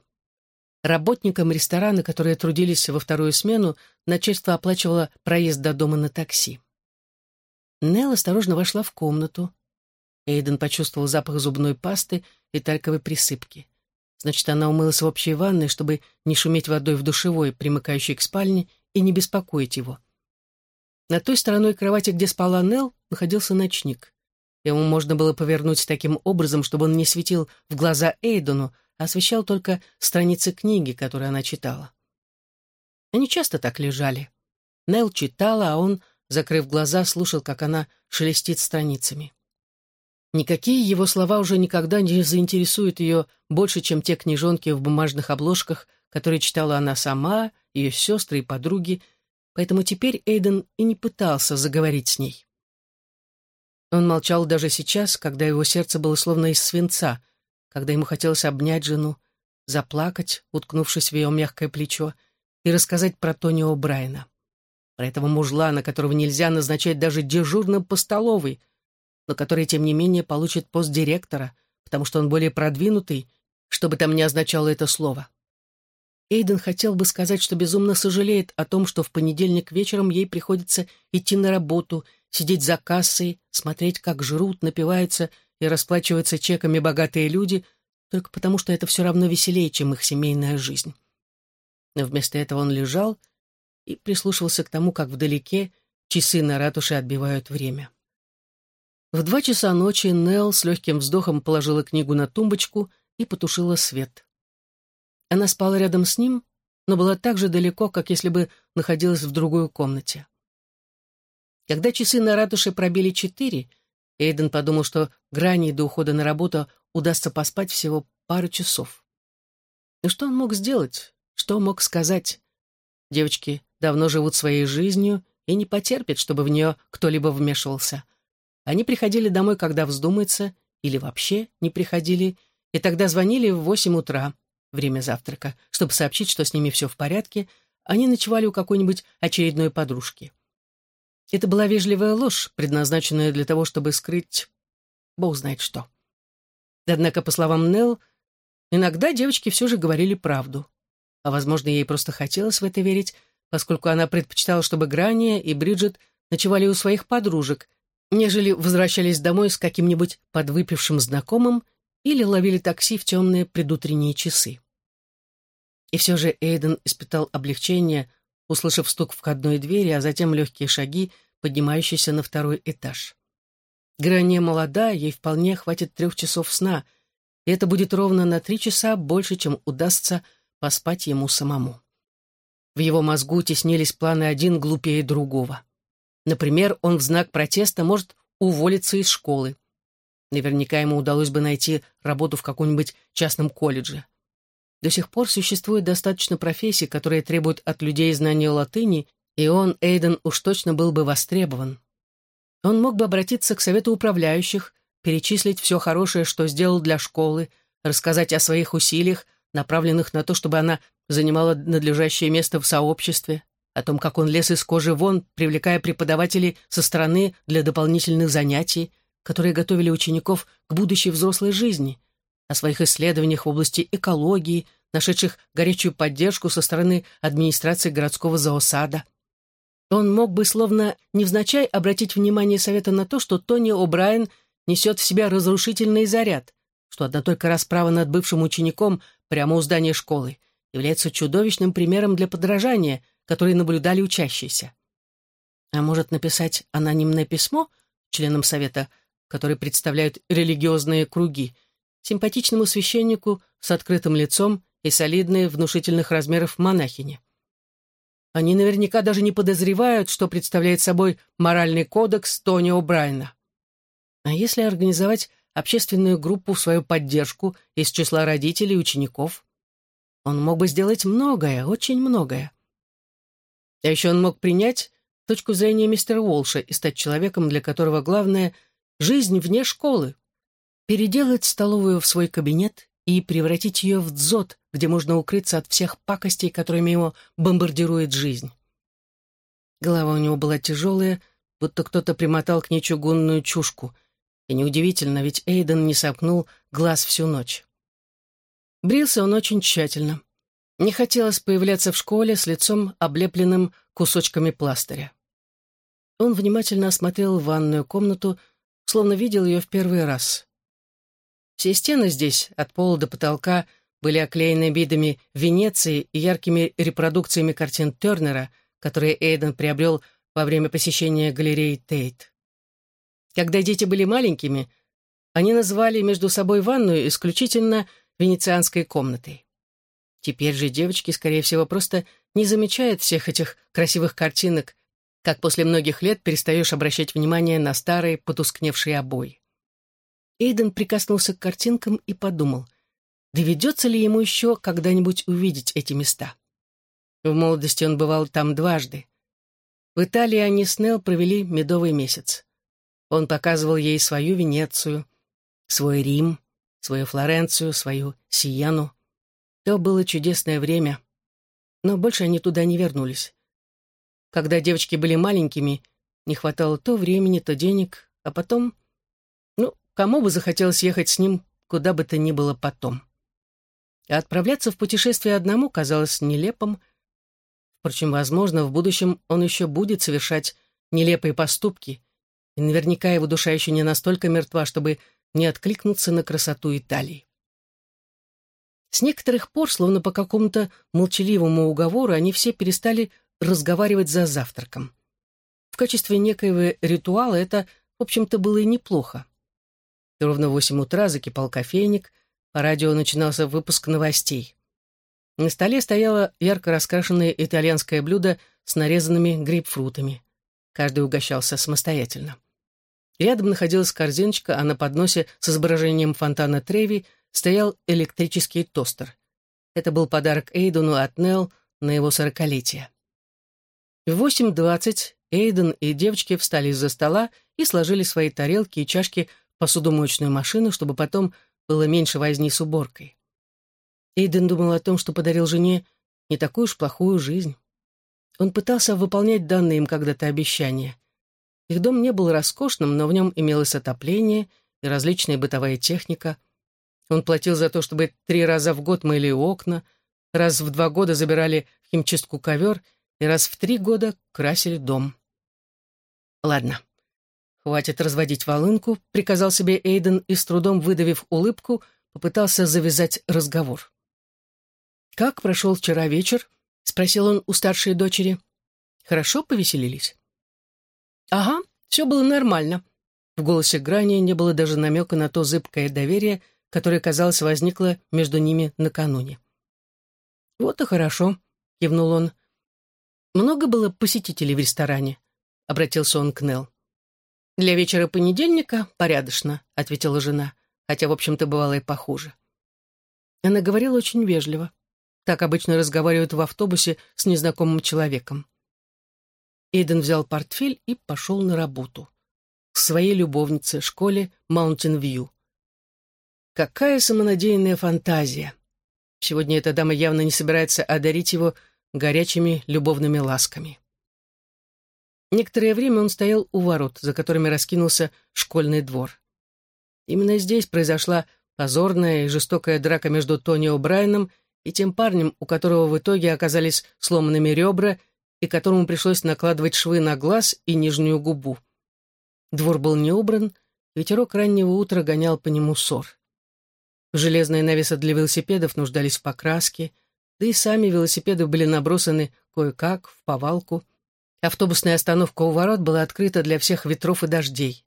S1: Работникам ресторана, которые трудились во вторую смену, начальство оплачивало проезд до дома на такси. Нелл осторожно вошла в комнату. Эйден почувствовал запах зубной пасты и тальковой присыпки. Значит, она умылась в общей ванной, чтобы не шуметь водой в душевой, примыкающей к спальне, и не беспокоить его. На той стороной кровати, где спала Нелл, находился ночник. Ему можно было повернуть таким образом, чтобы он не светил в глаза Эйдену, а освещал только страницы книги, которую она читала. Они часто так лежали. Нелл читала, а он, закрыв глаза, слушал, как она шелестит страницами. Никакие его слова уже никогда не заинтересуют ее больше, чем те книжонки в бумажных обложках, которые читала она сама, ее сестры и подруги, поэтому теперь Эйден и не пытался заговорить с ней. Он молчал даже сейчас, когда его сердце было словно из свинца, когда ему хотелось обнять жену, заплакать, уткнувшись в ее мягкое плечо, и рассказать про Тони О'Брайена. Про этого мужлана, которого нельзя назначать даже дежурным по столовой, но который, тем не менее, получит пост директора, потому что он более продвинутый, что бы там ни означало это слово. Эйден хотел бы сказать, что безумно сожалеет о том, что в понедельник вечером ей приходится идти на работу сидеть за кассой, смотреть, как жрут, напиваются и расплачиваются чеками богатые люди, только потому что это все равно веселее, чем их семейная жизнь. Но вместо этого он лежал и прислушивался к тому, как вдалеке часы на ратуше отбивают время. В два часа ночи Нелл с легким вздохом положила книгу на тумбочку и потушила свет. Она спала рядом с ним, но была так же далеко, как если бы находилась в другой комнате. Когда часы на ратуше пробили четыре, Эйден подумал, что грани до ухода на работу удастся поспать всего пару часов. И что он мог сделать? Что мог сказать? Девочки давно живут своей жизнью и не потерпят, чтобы в нее кто-либо вмешивался. Они приходили домой, когда вздумается, или вообще не приходили, и тогда звонили в восемь утра, время завтрака, чтобы сообщить, что с ними все в порядке, они ночевали у какой-нибудь очередной подружки. Это была вежливая ложь, предназначенная для того, чтобы скрыть бог знает что. Однако, по словам Нелл, иногда девочки все же говорили правду. А, возможно, ей просто хотелось в это верить, поскольку она предпочитала, чтобы Грания и Бриджит ночевали у своих подружек, нежели возвращались домой с каким-нибудь подвыпившим знакомым или ловили такси в темные предутренние часы. И все же Эйден испытал облегчение, услышав стук входной двери, а затем легкие шаги, поднимающиеся на второй этаж. Грания молода, ей вполне хватит трех часов сна, и это будет ровно на три часа больше, чем удастся поспать ему самому. В его мозгу теснились планы один глупее другого. Например, он в знак протеста может уволиться из школы. Наверняка ему удалось бы найти работу в каком-нибудь частном колледже. До сих пор существует достаточно профессий, которые требуют от людей знания латыни, и он, Эйден, уж точно был бы востребован. Он мог бы обратиться к совету управляющих, перечислить все хорошее, что сделал для школы, рассказать о своих усилиях, направленных на то, чтобы она занимала надлежащее место в сообществе, о том, как он лез из кожи вон, привлекая преподавателей со стороны для дополнительных занятий, которые готовили учеников к будущей взрослой жизни, о своих исследованиях в области экологии, нашедших горячую поддержку со стороны администрации городского зоосада. Он мог бы словно невзначай обратить внимание совета на то, что Тони О'Брайен несет в себя разрушительный заряд, что одна только расправа над бывшим учеником прямо у здания школы является чудовищным примером для подражания, который наблюдали учащиеся. А может написать анонимное письмо членам совета, которые представляют религиозные круги, симпатичному священнику с открытым лицом и солидной внушительных размеров монахине. Они наверняка даже не подозревают, что представляет собой моральный кодекс Тони О'Брайена. А если организовать общественную группу в свою поддержку из числа родителей и учеников? Он мог бы сделать многое, очень многое. А еще он мог принять точку зрения мистера Уолша и стать человеком, для которого главное — жизнь вне школы, переделать столовую в свой кабинет и превратить ее в дзот, где можно укрыться от всех пакостей, которыми его бомбардирует жизнь. Голова у него была тяжелая, будто кто-то примотал к ней чугунную чушку, И неудивительно, ведь Эйден не сомкнул глаз всю ночь. Брился он очень тщательно. Не хотелось появляться в школе с лицом, облепленным кусочками пластыря. Он внимательно осмотрел ванную комнату, словно видел ее в первый раз. Все стены здесь, от пола до потолка, были оклеены видами Венеции и яркими репродукциями картин Тернера, которые Эйден приобрел во время посещения галереи Тейт. Когда дети были маленькими, они назвали между собой ванную исключительно венецианской комнатой. Теперь же девочки, скорее всего, просто не замечают всех этих красивых картинок, как после многих лет перестаешь обращать внимание на старые потускневшие обои. Эйден прикоснулся к картинкам и подумал, доведется ли ему еще когда-нибудь увидеть эти места. В молодости он бывал там дважды. В Италии они с Нелл провели медовый месяц. Он показывал ей свою Венецию, свой Рим, свою Флоренцию, свою Сиену. То было чудесное время, но больше они туда не вернулись. Когда девочки были маленькими, не хватало то времени, то денег, а потом... Кому бы захотелось ехать с ним, куда бы то ни было потом. А отправляться в путешествие одному казалось нелепым. Впрочем, возможно, в будущем он еще будет совершать нелепые поступки, и наверняка его душа еще не настолько мертва, чтобы не откликнуться на красоту Италии. С некоторых пор, словно по какому-то молчаливому уговору, они все перестали разговаривать за завтраком. В качестве некоего ритуала это, в общем-то, было и неплохо. Ровно в восемь утра закипал кофейник, по радио начинался выпуск новостей. На столе стояло ярко раскрашенное итальянское блюдо с нарезанными грейпфрутами. Каждый угощался самостоятельно. Рядом находилась корзиночка, а на подносе с изображением фонтана Треви стоял электрический тостер. Это был подарок Эйдену от Нелл на его сорокалетие. В 8.20 Эйден и девочки встали из-за стола и сложили свои тарелки и чашки посудомоечную машину, чтобы потом было меньше возни с уборкой. Эйден думал о том, что подарил жене не такую уж плохую жизнь. Он пытался выполнять данные им когда-то обещания. Их дом не был роскошным, но в нем имелось отопление и различная бытовая техника. Он платил за то, чтобы три раза в год мыли окна, раз в два года забирали в химчистку ковер и раз в три года красили дом. Ладно, хватит разводить волынку, приказал себе Эйден и с трудом выдавив улыбку, попытался завязать разговор. «Как прошел вчера вечер?» — спросил он у старшей дочери. «Хорошо повеселились?» «Ага, все было нормально». В голосе Грани не было даже намека на то зыбкое доверие, которое, казалось, возникло между ними накануне. «Вот и хорошо», — кивнул он. «Много было посетителей в ресторане?» — обратился он к Нелл. «Для вечера понедельника порядочно», — ответила жена, хотя, в общем-то, бывало и похуже. Она говорила очень вежливо. Так обычно разговаривают в автобусе с незнакомым человеком. Эйден взял портфель и пошел на работу. К своей любовнице, школе Маунтин Вью. Какая самонадеянная фантазия! Сегодня эта дама явно не собирается одарить его горячими любовными ласками. Некоторое время он стоял у ворот, за которыми раскинулся школьный двор. Именно здесь произошла позорная и жестокая драка между Тони О'Брайеном и тем парнем, у которого в итоге оказались сломанными ребра и которому пришлось накладывать швы на глаз и нижнюю губу. Двор был не убран, ветерок раннего утра гонял по нему ссор. Железные навесы для велосипедов нуждались в покраске, да и сами велосипеды были набросаны кое-как, в повалку. Автобусная остановка у ворот была открыта для всех ветров и дождей.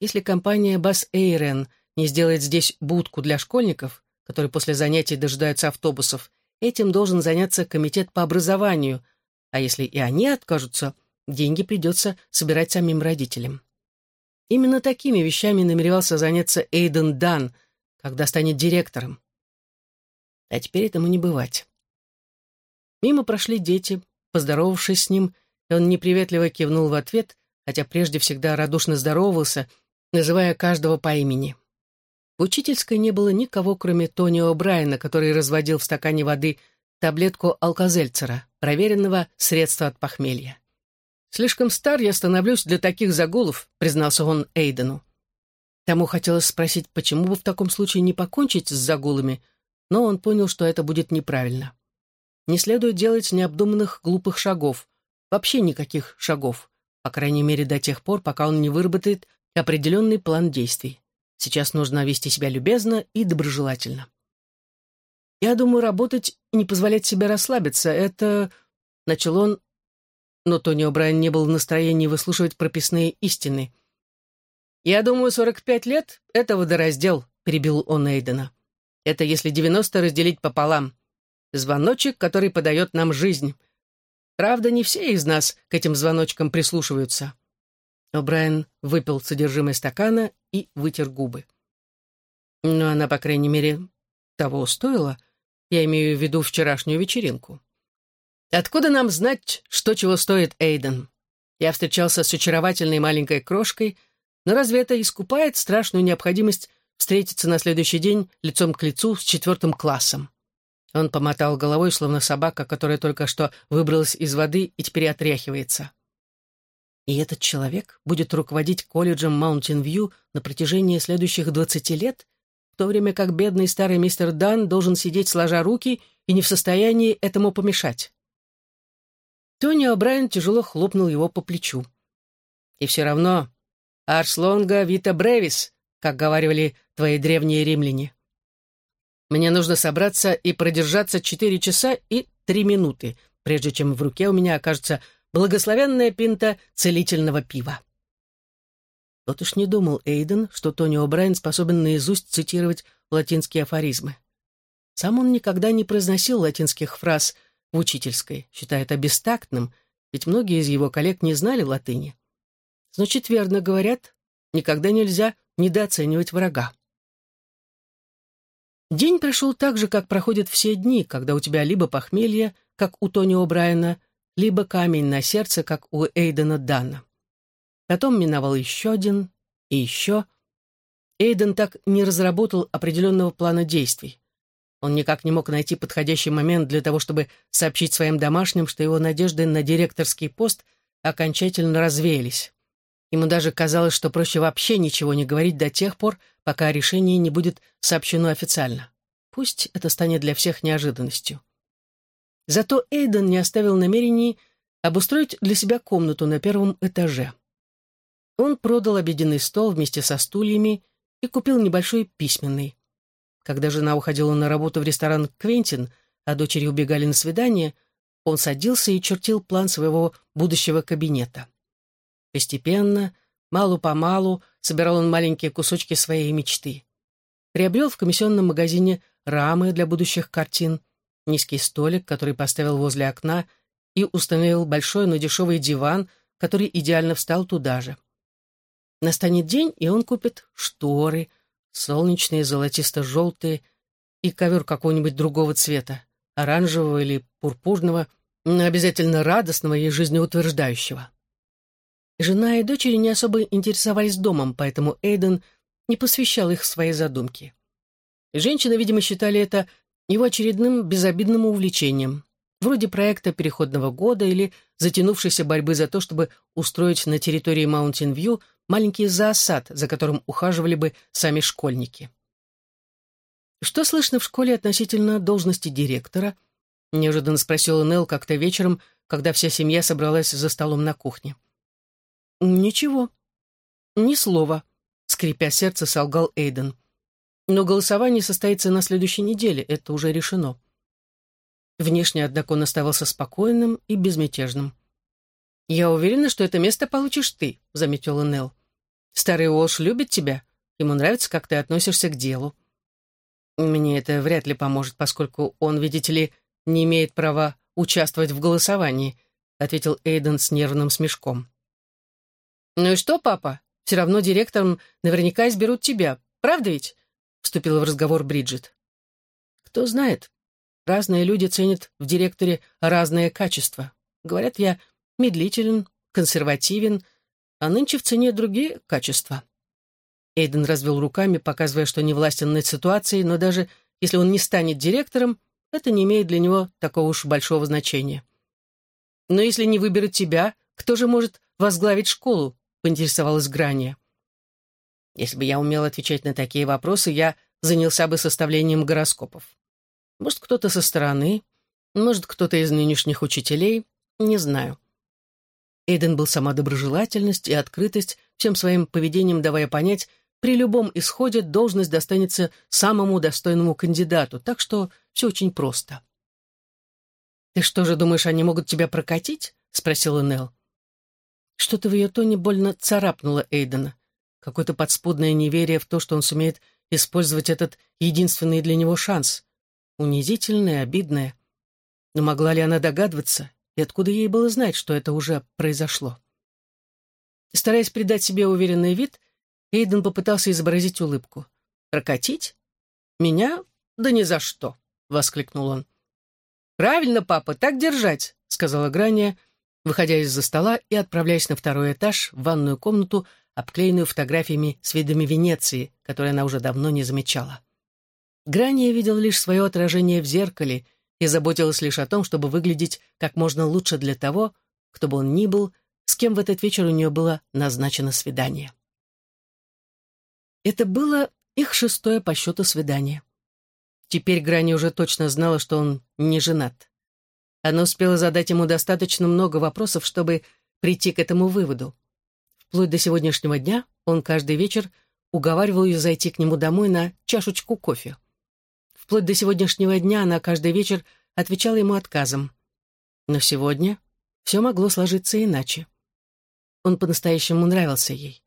S1: Если компания «Бас Эйрен» не сделает здесь будку для школьников, которые после занятий дожидаются автобусов, этим должен заняться комитет по образованию — а если и они откажутся, деньги придется собирать самим родителям. Именно такими вещами намеревался заняться Эйден Дан, когда станет директором. А теперь этому не бывать. Мимо прошли дети, поздоровавшись с ним, он неприветливо кивнул в ответ, хотя прежде всегда радушно здоровался, называя каждого по имени. В учительской не было никого, кроме Тони О'Брайена, который разводил в стакане воды таблетку алкозельцера, проверенного средства от похмелья. «Слишком стар я становлюсь для таких загулов», — признался он Эйдену. Тому хотелось спросить, почему бы в таком случае не покончить с загулами, но он понял, что это будет неправильно. Не следует делать необдуманных глупых шагов, вообще никаких шагов, по крайней мере до тех пор, пока он не выработает определенный план действий. Сейчас нужно вести себя любезно и доброжелательно. «Я думаю, работать и не позволять себе расслабиться — это...» — начал он, но Тони О'Брайен не был в настроении выслушивать прописные истины. «Я думаю, 45 лет — это водораздел», — перебил он Эйдена. «Это если 90 разделить пополам. Звоночек, который подает нам жизнь. Правда, не все из нас к этим звоночкам прислушиваются». О'Брайен выпил содержимое стакана и вытер губы. Но она, по крайней мере, того стоила. Я имею в виду вчерашнюю вечеринку. Откуда нам знать, что чего стоит Эйден? Я встречался с очаровательной маленькой крошкой, но разве это искупает страшную необходимость встретиться на следующий день лицом к лицу с четвертым классом? Он помотал головой, словно собака, которая только что выбралась из воды и теперь отряхивается. И этот человек будет руководить колледжем Маунтин-Вью на протяжении следующих двадцати лет, в то время как бедный старый мистер Дан должен сидеть сложа руки и не в состоянии этому помешать. Тони О'Брайен тяжело хлопнул его по плечу. «И все равно «Арс лонга вита бревис», как говаривали твои древние римляне. Мне нужно собраться и продержаться четыре часа и три минуты, прежде чем в руке у меня окажется благословенная пинта целительного пива. Вот уж не думал Эйден, что Тони О'Брайен способен наизусть цитировать латинские афоризмы. Сам он никогда не произносил латинских фраз в учительской, считая это бестактным, ведь многие из его коллег не знали латыни. Значит, верно говорят, никогда нельзя недооценивать врага. День прошел так же, как проходят все дни, когда у тебя либо похмелье, как у Тони О'Брайена, либо камень на сердце, как у Эйдена Данна. Потом миновал еще один и еще. Эйден так не разработал определенного плана действий. Он никак не мог найти подходящий момент для того, чтобы сообщить своим домашним, что его надежды на директорский пост окончательно развеялись. Ему даже казалось, что проще вообще ничего не говорить до тех пор, пока решение не будет сообщено официально. Пусть это станет для всех неожиданностью. Зато Эйден не оставил намерений обустроить для себя комнату на первом этаже. Он продал обеденный стол вместе со стульями и купил небольшой письменный. Когда жена уходила на работу в ресторан «Квентин», а дочери убегали на свидание, он садился и чертил план своего будущего кабинета. Постепенно, малу-помалу, собирал он маленькие кусочки своей мечты. Приобрел в комиссионном магазине рамы для будущих картин, низкий столик, который поставил возле окна, и установил большой, но дешевый диван, который идеально встал туда же. Настанет день, и он купит шторы, солнечные, золотисто-желтые, и ковер какого-нибудь другого цвета, оранжевого или пурпурного, но обязательно радостного и жизнеутверждающего. Жена и дочери не особо интересовались домом, поэтому Эйден не посвящал их в свои задумки. Женщины, видимо, считали это его очередным безобидным увлечением, вроде проекта переходного года или затянувшейся борьбы за то, чтобы устроить на территории Маунтин-Вью маленький зоосад, за которым ухаживали бы сами школьники. «Что слышно в школе относительно должности директора?» — неожиданно спросила Нелл как-то вечером, когда вся семья собралась за столом на кухне. «Ничего. Ни слова», — скрипя сердце, солгал Эйден. «Но голосование состоится на следующей неделе, это уже решено». Внешне, однако, он оставался спокойным и безмятежным. «Я уверена, что это место получишь ты», — заметила Нелл. «Старый Уолш любит тебя. Ему нравится, как ты относишься к делу». «Мне это вряд ли поможет, поскольку он, видите ли, не имеет права участвовать в голосовании», — ответил Эйден с нервным смешком. «Ну и что, папа? Все равно директором наверняка изберут тебя. Правда ведь?» — вступила в разговор Бриджит. «Кто знает. Разные люди ценят в директоре разные качества. Говорят, я медлителен, консервативен, а нынче в цене другие качества». Эйден развел руками, показывая, что не властен над ситуацией, но даже если он не станет директором, это не имеет для него такого уж большого значения. «Но если не выберут тебя, кто же может возглавить школу?» Поинтересовалась Грания. Если бы я умел отвечать на такие вопросы, я занялся бы составлением гороскопов. Может, кто-то со стороны, может, кто-то из нынешних учителей, не знаю. Эйден был сама доброжелательность и открытость, всем своим поведением давая понять, при любом исходе должность достанется самому достойному кандидату, так что все очень просто. «Ты что же думаешь, они могут тебя прокатить?» — спросила Нелл. Что-то в ее тоне больно царапнуло Эйдена. Какое-то подспудное неверие в то, что он сумеет использовать этот единственный для него шанс. Унизительное, обидное. Но могла ли она догадываться, и откуда ей было знать, что это уже произошло? Стараясь придать себе уверенный вид, Эйден попытался изобразить улыбку. «Прокатить? Меня? Да ни за что!» — воскликнул он. «Правильно, папа, так держать», — сказала Грания, выходя из-за стола и отправляясь на второй этаж в ванную комнату, обклеенную фотографиями с видами Венеции, которые она уже давно не замечала. Грания видела лишь свое отражение в зеркале и заботилась лишь о том, чтобы выглядеть как можно лучше для того, кто бы он ни был, с кем в этот вечер у нее было назначено свидание. Это было их шестое по счету свидание. Теперь Грани уже точно знала, что он не женат. Она успела задать ему достаточно много вопросов, чтобы прийти к этому выводу. Вплоть до сегодняшнего дня он каждый вечер уговаривал ее зайти к нему домой на чашечку кофе. Вплоть до сегодняшнего дня она каждый вечер отвечала ему отказом. Но сегодня все могло сложиться иначе. Он по-настоящему нравился ей.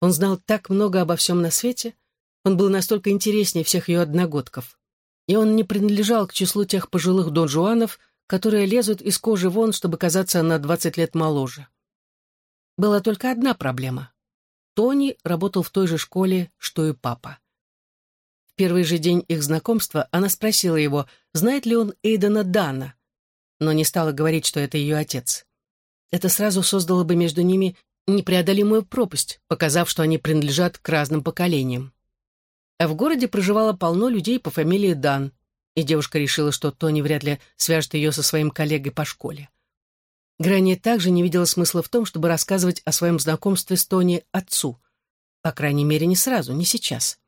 S1: Он знал так много обо всем на свете, он был настолько интереснее всех ее одногодков. И он не принадлежал к числу тех пожилых донжуанов, которые лезут из кожи вон, чтобы казаться на двадцать лет моложе. Была только одна проблема. Тони работал в той же школе, что и папа. В первый же день их знакомства она спросила его, знает ли он Эйдена Дана, но не стала говорить, что это ее отец. Это сразу создало бы между ними непреодолимую пропасть, показав, что они принадлежат к разным поколениям. А в городе проживало полно людей по фамилии Дан, и девушка решила, что Тони вряд ли свяжет ее со своим коллегой по школе. Грани также не видела смысла в том, чтобы рассказывать о своем знакомстве с Тони отцу. По крайней мере, не сразу, не сейчас.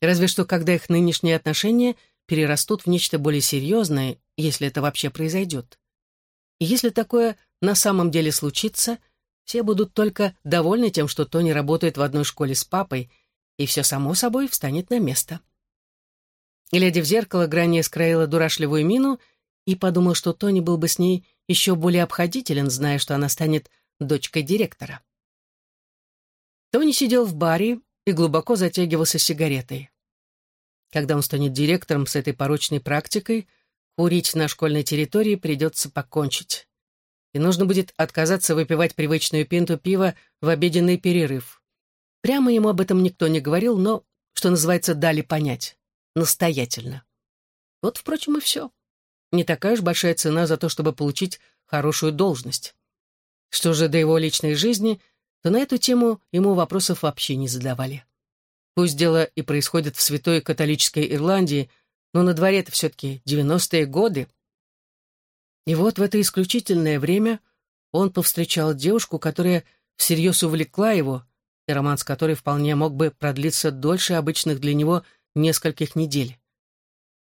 S1: Разве что, когда их нынешние отношения перерастут в нечто более серьезное, если это вообще произойдет. И если такое на самом деле случится, все будут только довольны тем, что Тони работает в одной школе с папой, и все само собой встанет на место. Глядя в зеркало, Грани скроила дурашливую мину и подумал, что Тони был бы с ней еще более обходителен, зная, что она станет дочкой директора. Тони сидел в баре и глубоко затягивался сигаретой. Когда он станет директором с этой порочной практикой, курить на школьной территории придется покончить. И нужно будет отказаться выпивать привычную пинту пива в обеденный перерыв. Прямо ему об этом никто не говорил, но, что называется, дали понять. Настоятельно. Вот, впрочем, и все. Не такая уж большая цена за то, чтобы получить хорошую должность. Что же до его личной жизни, то на эту тему ему вопросов вообще не задавали. Пусть дело и происходит в святой католической Ирландии, но на дворе это все-таки 90-е годы. И вот в это исключительное время он повстречал девушку, которая всерьез увлекла его, и роман с которой вполне мог бы продлиться дольше обычных для него нескольких недель.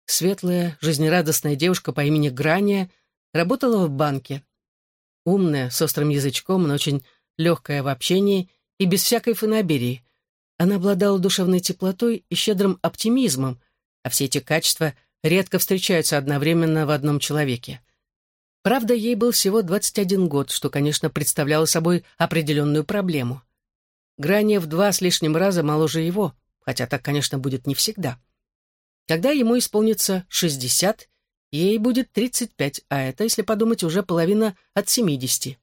S1: Светлая, жизнерадостная девушка по имени Грания работала в банке. Умная, с острым язычком, но очень легкая в общении и без всякой фанаберии. Она обладала душевной теплотой и щедрым оптимизмом, а все эти качества редко встречаются одновременно в одном человеке. Правда, ей был всего 21 год, что, конечно, представляло собой определенную проблему. Грания в два с лишним раза моложе его, хотя так, конечно, будет не всегда. Когда ему исполнится 60, ей будет 35, а это, если подумать, уже половина от 70.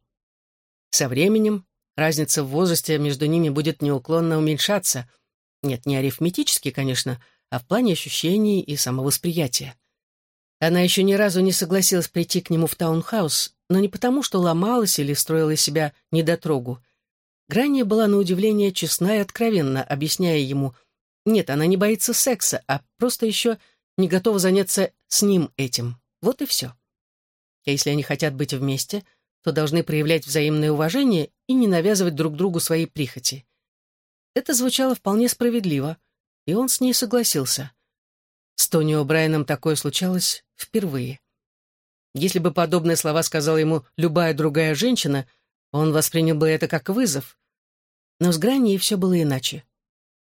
S1: Со временем разница в возрасте между ними будет неуклонно уменьшаться. Нет, не арифметически, конечно, а в плане ощущений и самовосприятия. Она еще ни разу не согласилась прийти к нему в таунхаус, но не потому, что ломалась или строила из себя недотрогу. Грания была на удивление честна и откровенна, объясняя ему, нет, она не боится секса, а просто еще не готова заняться с ним этим. Вот и все. А если они хотят быть вместе, то должны проявлять взаимное уважение и не навязывать друг другу свои прихоти. Это звучало вполне справедливо, и он с ней согласился. С Тони О'Брайеном такое случалось впервые. Если бы подобные слова сказала ему любая другая женщина, он воспринял бы это как вызов. Но с Граней все было иначе.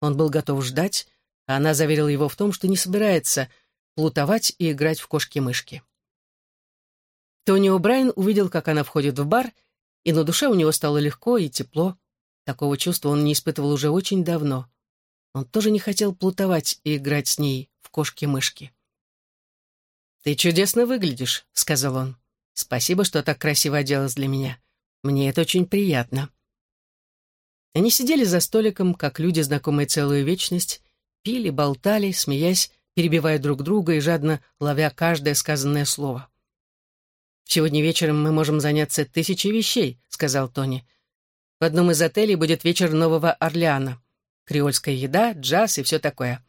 S1: Он был готов ждать, а она заверила его в том, что не собирается плутовать и играть в кошки-мышки. Тони О'Брайен увидел, как она входит в бар, и на душе у него стало легко и тепло. Такого чувства он не испытывал уже очень давно. Он тоже не хотел плутовать и играть с ней в кошки-мышки. «Ты чудесно выглядишь», — сказал он. «Спасибо, что так красиво оделась для меня. Мне это очень приятно». Они сидели за столиком, как люди, знакомые целую вечность, пили, болтали, смеясь, перебивая друг друга и жадно ловя каждое сказанное слово. «Сегодня вечером мы можем заняться тысячей вещей», — сказал Тони. «В одном из отелей будет вечер Нового Орлеана. Креольская еда, джаз и все такое.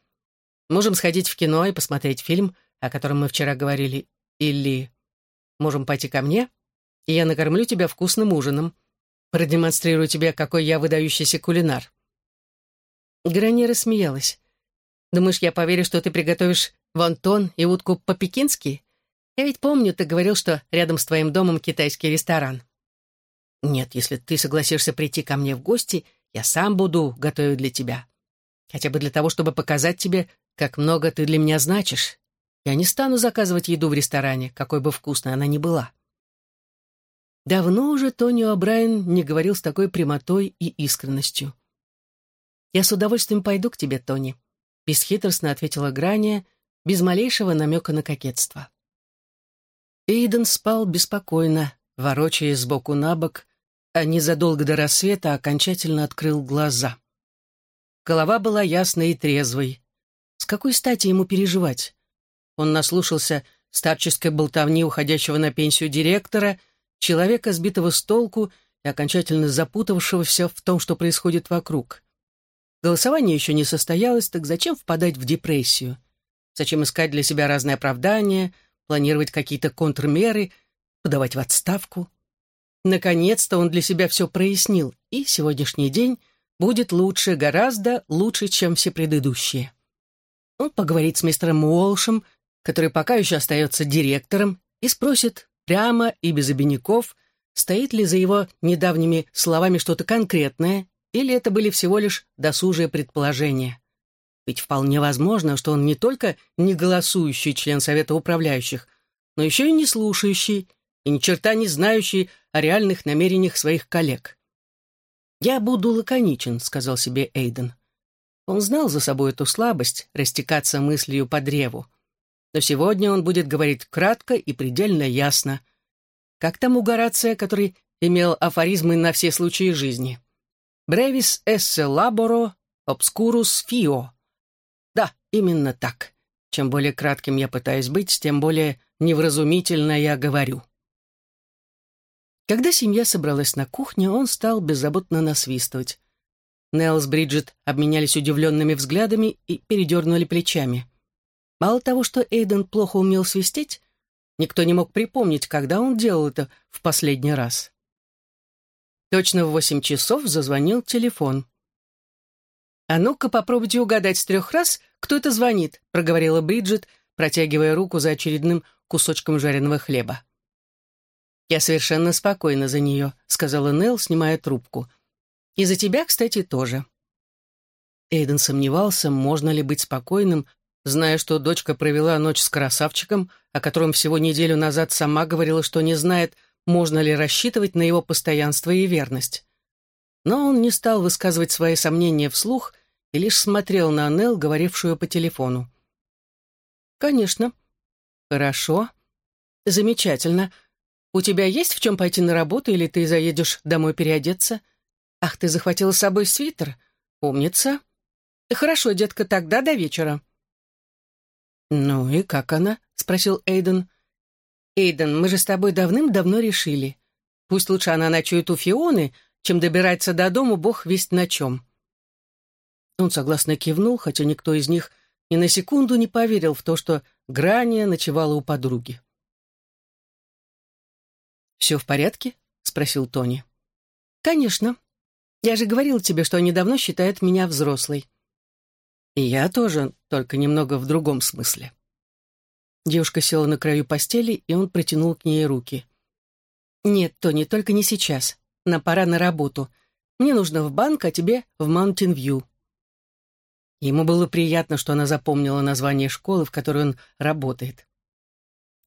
S1: Можем сходить в кино и посмотреть фильм, о котором мы вчера говорили. Или можем пойти ко мне, и я накормлю тебя вкусным ужином. Продемонстрирую тебе, какой я выдающийся кулинар». Гранье рассмеялась. «Думаешь, я поверю, что ты приготовишь вонтон и утку по-пекински? Я ведь помню, ты говорил, что рядом с твоим домом китайский ресторан». «Нет, если ты согласишься прийти ко мне в гости, я сам буду готовить для тебя. Хотя бы для того, чтобы показать тебе, как много ты для меня значишь. Я не стану заказывать еду в ресторане, какой бы вкусной она ни была». Давно уже Тони О'Брайен не говорил с такой прямотой и искренностью. «Я с удовольствием пойду к тебе, Тони», — бесхитростно ответила Грания, без малейшего намека на кокетство. Эйден спал беспокойно, ворочаясь сбоку на бок, а незадолго до рассвета окончательно открыл глаза. Голова была ясной и трезвой. С какой стати ему переживать? Он наслушался старческой болтовни уходящего на пенсию директора — человека, сбитого с толку и окончательно запутавшегося в том, что происходит вокруг. Голосование еще не состоялось, так зачем впадать в депрессию? Зачем искать для себя разные оправдания, планировать какие-то контрмеры, подавать в отставку? Наконец-то он для себя все прояснил, и сегодняшний день будет лучше, гораздо лучше, чем все предыдущие. Он поговорит с мистером Уолшем, который пока еще остается директором, и спросит, прямо и без обиняков, стоит ли за его недавними словами что-то конкретное, или это были всего лишь досужие предположения. Ведь вполне возможно, что он не только не голосующий член Совета управляющих, но еще и не слушающий, и ни черта не знающий о реальных намерениях своих коллег. «Я буду лаконичен», — сказал себе Эйден. Он знал за собой эту слабость растекаться мыслью по древу но сегодня он будет говорить кратко и предельно ясно. Как там у Горация, который имел афоризмы на все случаи жизни? «Brevis esse laboro obscurus fio». Да, именно так. Чем более кратким я пытаюсь быть, тем более невразумительно я говорю. Когда семья собралась на кухне, он стал беззаботно насвистывать. Нелл с Бриджит обменялись удивленными взглядами и передернули плечами. Мало того, что Эйден плохо умел свистеть, никто не мог припомнить, когда он делал это в последний раз. Точно в восемь часов зазвонил телефон. «А ну-ка попробуйте угадать с трех раз, кто это звонит», проговорила Бриджит, протягивая руку за очередным кусочком жареного хлеба. «Я совершенно спокойна за нее», — сказала Нелл, снимая трубку. «И за тебя, кстати, тоже». Эйден сомневался, можно ли быть спокойным зная, что дочка провела ночь с красавчиком, о котором всего неделю назад сама говорила, что не знает, можно ли рассчитывать на его постоянство и верность. Но он не стал высказывать свои сомнения вслух и лишь смотрел на Аннел, говорившую по телефону. «Конечно». «Хорошо. Замечательно. У тебя есть в чем пойти на работу, или ты заедешь домой переодеться? Ах, ты захватила с собой свитер? Умница. Хорошо, детка, тогда до вечера». «Ну и как она?» — спросил Эйден. «Эйден, мы же с тобой давным-давно решили. Пусть лучше она ночует у Фионы, чем добирается до дому бог весть на чем». Он согласно кивнул, хотя никто из них ни на секунду не поверил в то, что Грания ночевала у подруги. «Все в порядке?» — спросил Тони. «Конечно. Я же говорил тебе, что они давно считают меня взрослой. И я тоже, только немного в другом смысле. Девушка села на краю постели, и он протянул к ней руки. «Нет, Тони, только не сейчас. Нам пора на работу. Мне нужно в банк, а тебе в Маунтин-Вью». Ему было приятно, что она запомнила название школы, в которой он работает.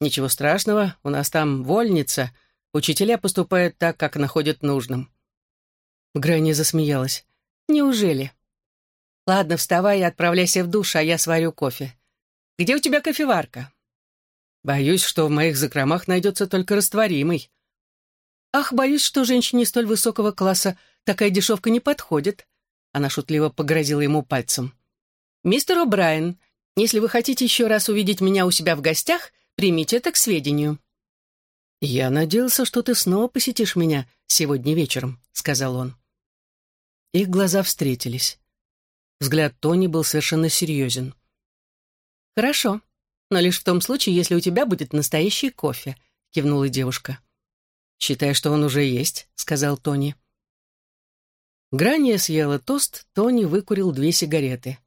S1: «Ничего страшного, у нас там вольница. Учителя поступают так, как находят нужным». Грани засмеялась. «Неужели?» «Ладно, вставай и отправляйся в душ, а я сварю кофе. Где у тебя кофеварка?» «Боюсь, что в моих закромах найдется только растворимый». «Ах, боюсь, что женщине столь высокого класса такая дешевка не подходит», она шутливо погрозила ему пальцем. «Мистер О'Брайен, если вы хотите еще раз увидеть меня у себя в гостях, примите это к сведению». «Я надеялся, что ты снова посетишь меня сегодня вечером», — сказал он. Их глаза встретились. Взгляд Тони был совершенно серьезен. «Хорошо, но лишь в том случае, если у тебя будет настоящий кофе», — кивнула девушка. «Считай, что он уже есть», — сказал Тони. Грания съела тост, Тони выкурил две сигареты.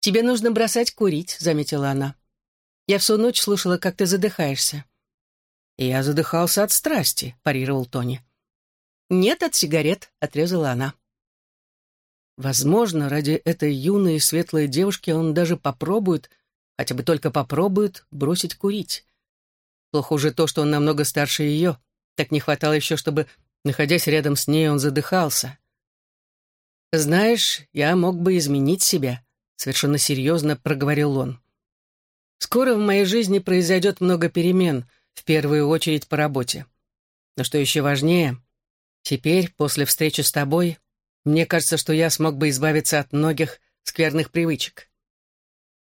S1: «Тебе нужно бросать курить», — заметила она. «Я всю ночь слушала, как ты задыхаешься». «Я задыхался от страсти», — парировал Тони. «Нет, от сигарет», — отрезала она. Возможно, ради этой юной и светлой девушки он даже попробует, хотя бы только попробует, бросить курить. Плохо уже то, что он намного старше ее. Так не хватало еще, чтобы, находясь рядом с ней, он задыхался. «Знаешь, я мог бы изменить себя», — совершенно серьезно проговорил он. «Скоро в моей жизни произойдет много перемен, в первую очередь по работе. Но что еще важнее, теперь, после встречи с тобой, мне кажется, что я смог бы избавиться от многих скверных привычек.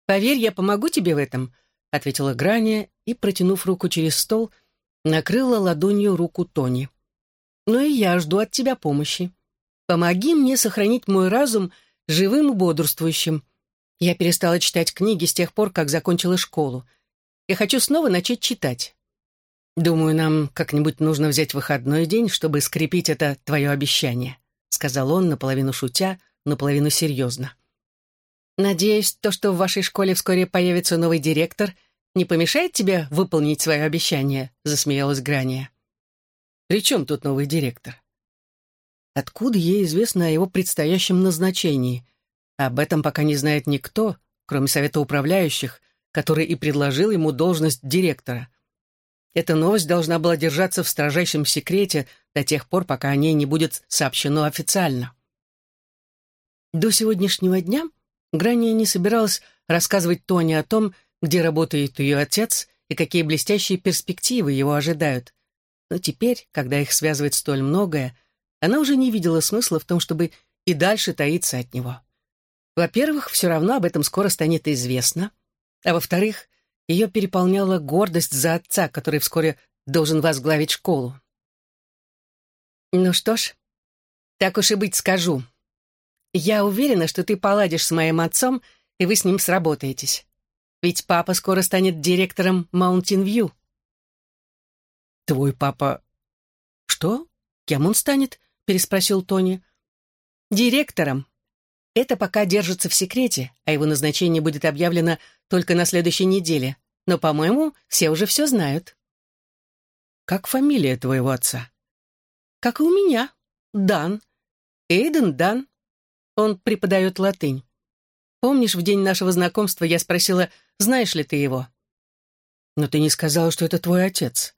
S1: «Поверь, я помогу тебе в этом», — ответила Грания и, протянув руку через стол, накрыла ладонью руку Тони. «Но и я жду от тебя помощи. Помоги мне сохранить мой разум живым и бодрствующим. Я перестала читать книги с тех пор, как закончила школу. Я хочу снова начать читать. Думаю, нам как-нибудь нужно взять выходной день, чтобы скрепить это твое обещание» сказал он, наполовину шутя, наполовину серьезно. «Надеюсь, то, что в вашей школе вскоре появится новый директор, не помешает тебе выполнить свое обещание?» — засмеялась Грания. «При чем тут новый директор?» Откуда ей известно о его предстоящем назначении? Об этом пока не знает никто, кроме совета управляющих, который и предложил ему должность директора. Эта новость должна была держаться в строжайшем секрете до тех пор, пока о ней не будет сообщено официально. До сегодняшнего дня Грания не собиралась рассказывать Тони о том, где работает ее отец и какие блестящие перспективы его ожидают. Но теперь, когда их связывает столь многое, она уже не видела смысла в том, чтобы и дальше таиться от него. Во-первых, все равно об этом скоро станет известно, а во-вторых, ее переполняла гордость за отца, который вскоре должен возглавить школу. «Ну что ж, так уж и быть скажу. Я уверена, что ты поладишь с моим отцом, и вы с ним сработаетесь. Ведь папа скоро станет директором Маунтин Вью». «Твой папа...» «Что? Кем он станет?» — переспросил Тони. «Директором. Это пока держится в секрете, а его назначение будет объявлено только на следующей неделе. Но, по-моему, все уже все знают. Как фамилия твоего отца? Как и у меня. Дан. Эйден Дан. Он преподает латынь. Помнишь, в день нашего знакомства я спросила, знаешь ли ты его? Но ты не сказала, что это твой отец.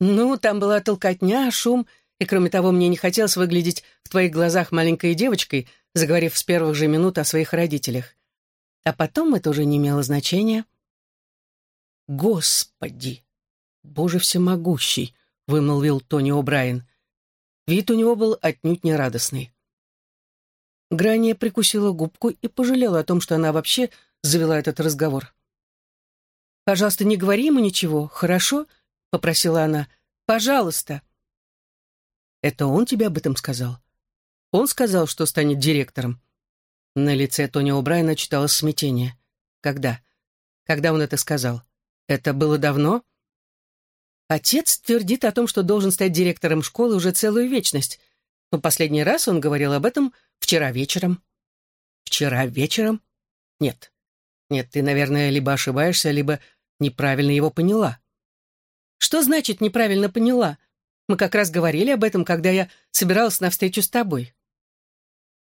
S1: Ну, там была толкотня, шум, и, кроме того, мне не хотелось выглядеть в твоих глазах маленькой девочкой, заговорив с первых же минут о своих родителях. А потом это уже не имело значения. «Господи! Боже всемогущий!» — вымолвил Тони О'Брайен. Вид у него был отнюдь не радостный. Грания прикусила губку и пожалела о том, что она вообще завела этот разговор. «Пожалуйста, не говори ему ничего, хорошо?» — попросила она. «Пожалуйста». «Это он тебе об этом сказал?» «Он сказал, что станет директором. На лице Тони О'Брайена читалось смятение. Когда? Когда он это сказал? Это было давно? Отец твердит о том, что должен стать директором школы уже целую вечность. Но последний раз он говорил об этом вчера вечером. Вчера вечером? Нет. Нет, ты, наверное, либо ошибаешься, либо неправильно его поняла. Что значит неправильно поняла? Мы как раз говорили об этом, когда я собиралась на встречу с тобой.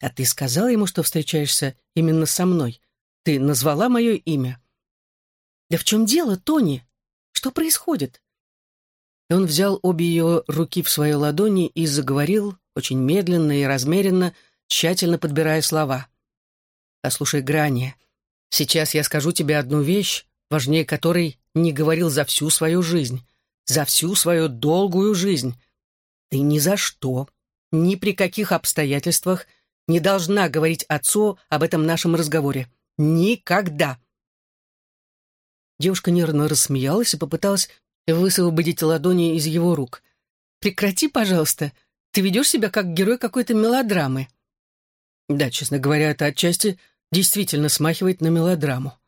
S1: А ты сказала ему, что встречаешься именно со мной? Ты назвала мое имя? Да в чем дело, Тони? Что происходит? И он взял обе ее руки в свои ладони и заговорил, очень медленно и размеренно, тщательно подбирая слова. «Послушай, Грани, сейчас я скажу тебе одну вещь, важнее которой не говорил за всю свою жизнь, за всю свою долгую жизнь. Ты ни за что, ни при каких обстоятельствах не должна говорить отцу об этом нашем разговоре. Никогда!» Девушка нервно рассмеялась и попыталась высвободить ладони из его рук. «Прекрати, пожалуйста. Ты ведешь себя как герой какой-то мелодрамы». Да, честно говоря, это отчасти действительно смахивает на мелодраму.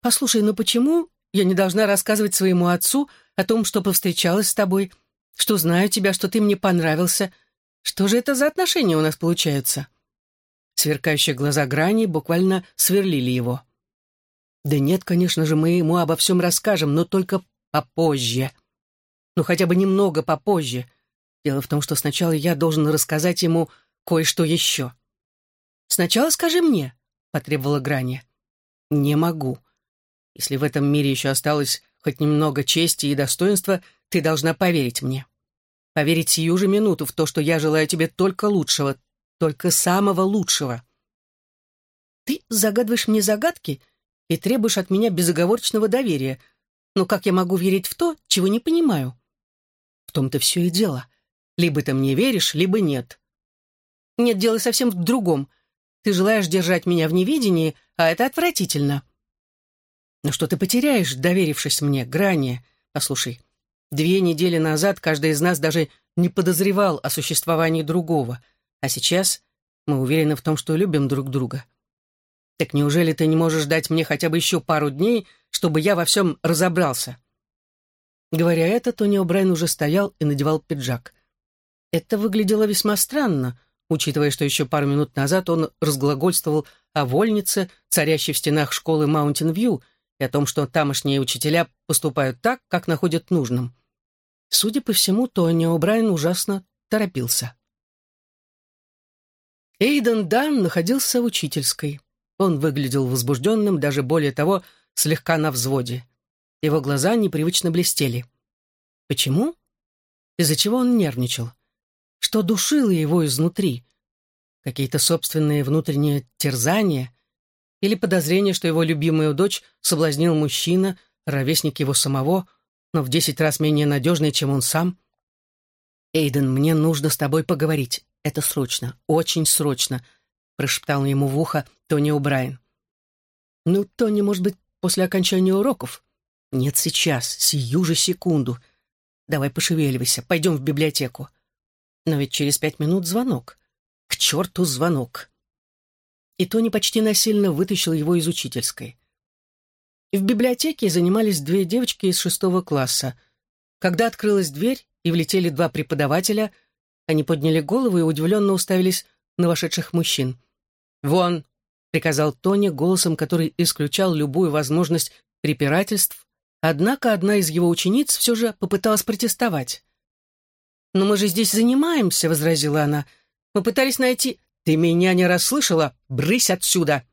S1: «Послушай, ну почему я не должна рассказывать своему отцу о том, что повстречалась с тобой, что знаю тебя, что ты мне понравился? Что же это за отношения у нас получаются?» Сверкающие глаза Грани буквально сверлили его. «Да нет, конечно же, мы ему обо всем расскажем, но только попозже. Ну, хотя бы немного попозже. Дело в том, что сначала я должен рассказать ему кое-что еще. «Сначала скажи мне», — потребовала Грани. «Не могу. Если в этом мире еще осталось хоть немного чести и достоинства, ты должна поверить мне. Поверить сию же минуту в то, что я желаю тебе только лучшего, только самого лучшего». «Ты загадываешь мне загадки и требуешь от меня безоговорочного доверия», но как я могу верить в то, чего не понимаю? В том-то все и дело. Либо ты мне веришь, либо нет. Нет, дело совсем в другом. Ты желаешь держать меня в неведении, а это отвратительно. Но что ты потеряешь, доверившись мне, грани? Послушай, две недели назад каждый из нас даже не подозревал о существовании другого, а сейчас мы уверены в том, что любим друг друга. Так неужели ты не можешь дать мне хотя бы еще пару дней, чтобы я во всем разобрался?» Говоря это, Тони О'Брайен уже стоял и надевал пиджак. Это выглядело весьма странно, учитывая, что еще пару минут назад он разглагольствовал о вольнице, царящей в стенах школы Маунтин-Вью, и о том, что тамошние учителя поступают так, как находят нужным. Судя по всему, Тони О'Брайен ужасно торопился. Эйден Дан находился в учительской. Он выглядел возбужденным, даже более того, слегка на взводе. Его глаза непривычно блестели. Почему? Из-за чего он нервничал? Что душило его изнутри? Какие-то собственные внутренние терзания? Или подозрение, что его любимую дочь соблазнил мужчина, ровесник его самого, но в десять раз менее надежный, чем он сам? «Эйден, мне нужно с тобой поговорить. Это срочно, очень срочно», прошептал ему в ухо Тони О'Брайен. «Ну, Тони, может быть, после окончания уроков?» «Нет, сейчас, сию же секунду. Давай пошевеливайся, пойдем в библиотеку». Но ведь через пять минут звонок. К черту звонок. И Тони почти насильно вытащил его из учительской. В библиотеке занимались две девочки из шестого класса. Когда открылась дверь и влетели два преподавателя, они подняли голову и удивленно уставились на вошедших мужчин. «Вон!» — приказал Тони голосом, который исключал любую возможность препирательств, однако одна из его учениц все же попыталась протестовать. «Но мы же здесь занимаемся», — возразила она. «Мы пытались найти...» «Ты меня не расслышала? Брысь отсюда!»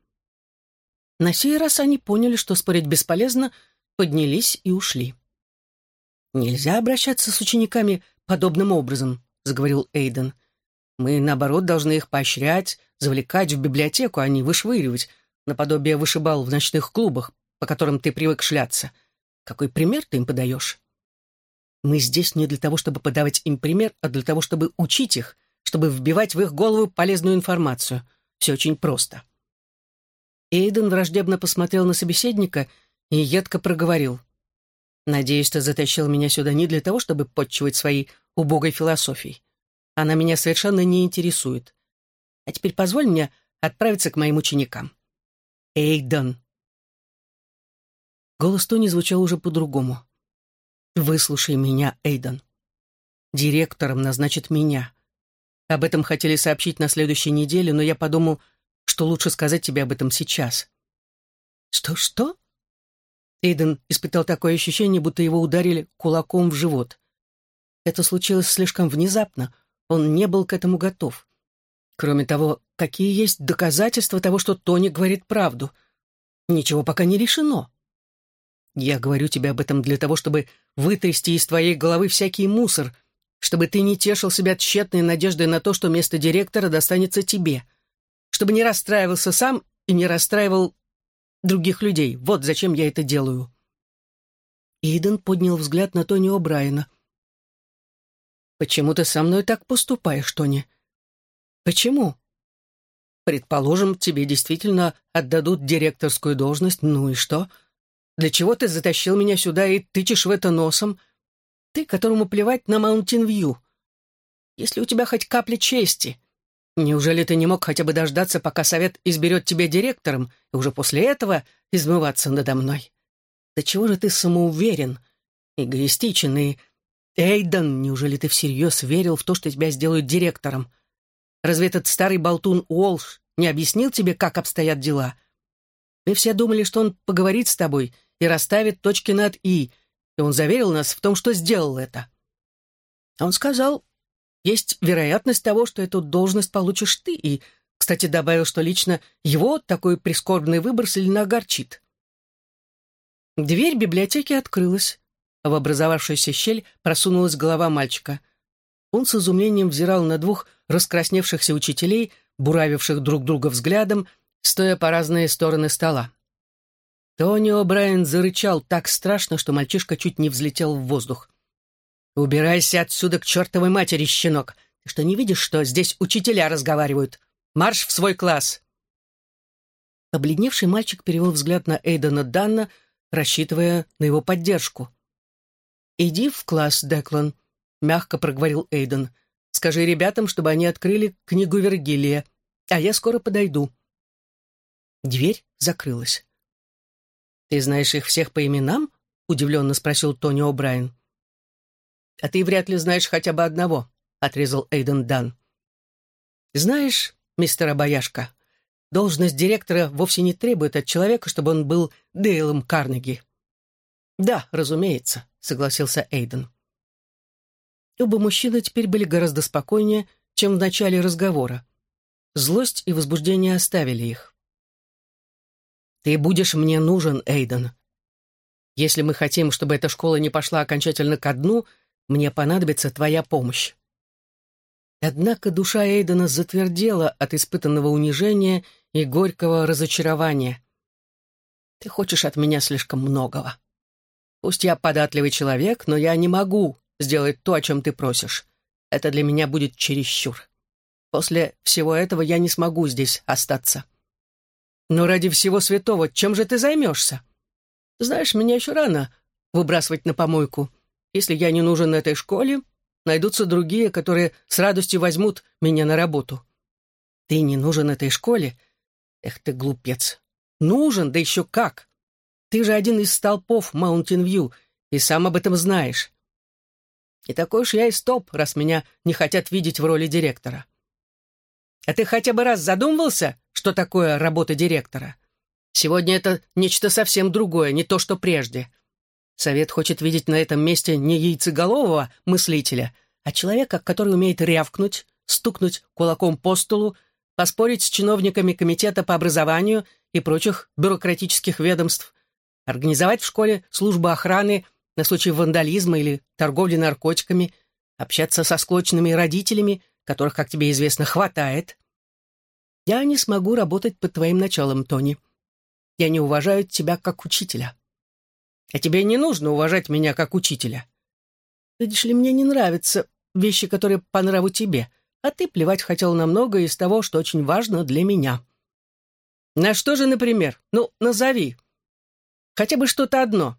S1: На сей раз они поняли, что спорить бесполезно, поднялись и ушли. «Нельзя обращаться с учениками подобным образом», — заговорил Эйден. «Мы, наоборот, должны их поощрять, завлекать в библиотеку, а не вышвыривать, наподобие вышибал в ночных клубах, по которым ты привык шляться. Какой пример ты им подаешь? Мы здесь не для того, чтобы подавать им пример, а для того, чтобы учить их, чтобы вбивать в их голову полезную информацию. Все очень просто. Эйден враждебно посмотрел на собеседника и едко проговорил. «Надеюсь, ты затащил меня сюда не для того, чтобы подчивать своей убогой философией. Она меня совершенно не интересует. А теперь позволь мне отправиться к моим ученикам. Эйден. Голос Тони звучал уже по-другому. «Выслушай меня, Эйден. Директором назначит меня. Об этом хотели сообщить на следующей неделе, но я подумал, что лучше сказать тебе об этом сейчас. Что-что? Эйден испытал такое ощущение, будто его ударили кулаком в живот. Это случилось слишком внезапно, он не был к этому готов. Кроме того, какие есть доказательства того, что Тони говорит правду? Ничего пока не решено. Я говорю тебе об этом для того, чтобы вытрясти из твоей головы всякий мусор, чтобы ты не тешил себя тщетной надеждой на то, что место директора достанется тебе, чтобы не расстраивался сам и не расстраивал других людей. Вот зачем я это делаю». Иден поднял взгляд на Тони О'Брайена. «Почему ты со мной так поступаешь, Тони? Почему?» «Предположим, тебе действительно отдадут директорскую должность, ну и что? Для чего ты затащил меня сюда и тычешь в это носом? Ты, которому плевать на Маунтин-Вью. Если у тебя хоть капля чести, Неужели ты не мог хотя бы дождаться, пока совет изберет тебя директором, и уже после этого измываться надо мной? Да чего же ты самоуверен, эгоистичен и... Эйден, неужели ты всерьез верил в то, что тебя сделают директором? Разве этот старый болтун Уолш не объяснил тебе, как обстоят дела? Мы все думали, что он поговорит с тобой и расставит точки над «и», и он заверил нас в том, что сделал это. Он сказал, есть вероятность того, что эту должность получишь ты, и, кстати, добавил, что лично его такой прискорбный выбор сильно огорчит. Дверь библиотеки открылась. а В образовавшуюся щель просунулась голова мальчика. Он с изумлением взирал на двух раскрасневшихся учителей, буравивших друг друга взглядом, стоя по разные стороны стола. Тони О'Брайен зарычал так страшно, что мальчишка чуть не взлетел в воздух. «Убирайся отсюда к чертовой матери, щенок! Ты что, не видишь, что здесь учителя разговаривают? Марш в свой класс!» Обледневший мальчик перевел взгляд на Эйдена Данна, рассчитывая на его поддержку. «Иди в класс, Деклан», — мягко проговорил Эйден. «Скажи ребятам, чтобы они открыли книгу Вергилия, а я скоро подойду». Дверь закрылась. «Ты знаешь их всех по именам?» — удивленно спросил Тони О'Брайен. «А ты вряд ли знаешь хотя бы одного», — отрезал Эйден Дан. «Знаешь, мистер Обаяшка, должность директора вовсе не требует от человека, чтобы он был Дейлом Карнеги». «Да, разумеется», — согласился Эйден. Оба мужчины теперь были гораздо спокойнее, чем в начале разговора. Злость и возбуждение оставили их. «Ты будешь мне нужен, Эйден. Если мы хотим, чтобы эта школа не пошла окончательно ко дну, мне понадобится твоя помощь». Однако душа Эйдена затвердела от испытанного унижения и горького разочарования. «Ты хочешь от меня слишком многого. Пусть я податливый человек, но я не могу сделать то, о чем ты просишь. Это для меня будет чересчур. После всего этого я не смогу здесь остаться. Но ради всего святого, чем же ты займешься? Знаешь, меня еще рано выбрасывать на помойку. Если я не нужен этой школе, найдутся другие, которые с радостью возьмут меня на работу. Ты не нужен этой школе? Эх ты, глупец. Нужен, да еще как. Ты же один из столпов Маунтин-Вью, и сам об этом знаешь. И такой уж я и стоп, раз меня не хотят видеть в роли директора. А ты хотя бы раз задумывался, что такое работа директора? Сегодня это нечто совсем другое, не то, что прежде. Совет хочет видеть на этом месте не яйцеголового мыслителя, а человека, который умеет рявкнуть, стукнуть кулаком по столу, поспорить с чиновниками комитета по образованию и прочих бюрократических ведомств, организовать в школе службу охраны на случай вандализма или торговли наркотиками, общаться со склочными родителями, которых, как тебе известно, хватает. Я не смогу работать под твоим началом, Тони. Я не уважаю тебя как учителя. А тебе не нужно уважать меня как учителя. Видишь ли, мне не нравятся вещи, которые по нраву тебе, а ты плевать хотел на многое из того, что очень важно для меня. На что же, например? Ну, назови. Хотя бы что-то одно.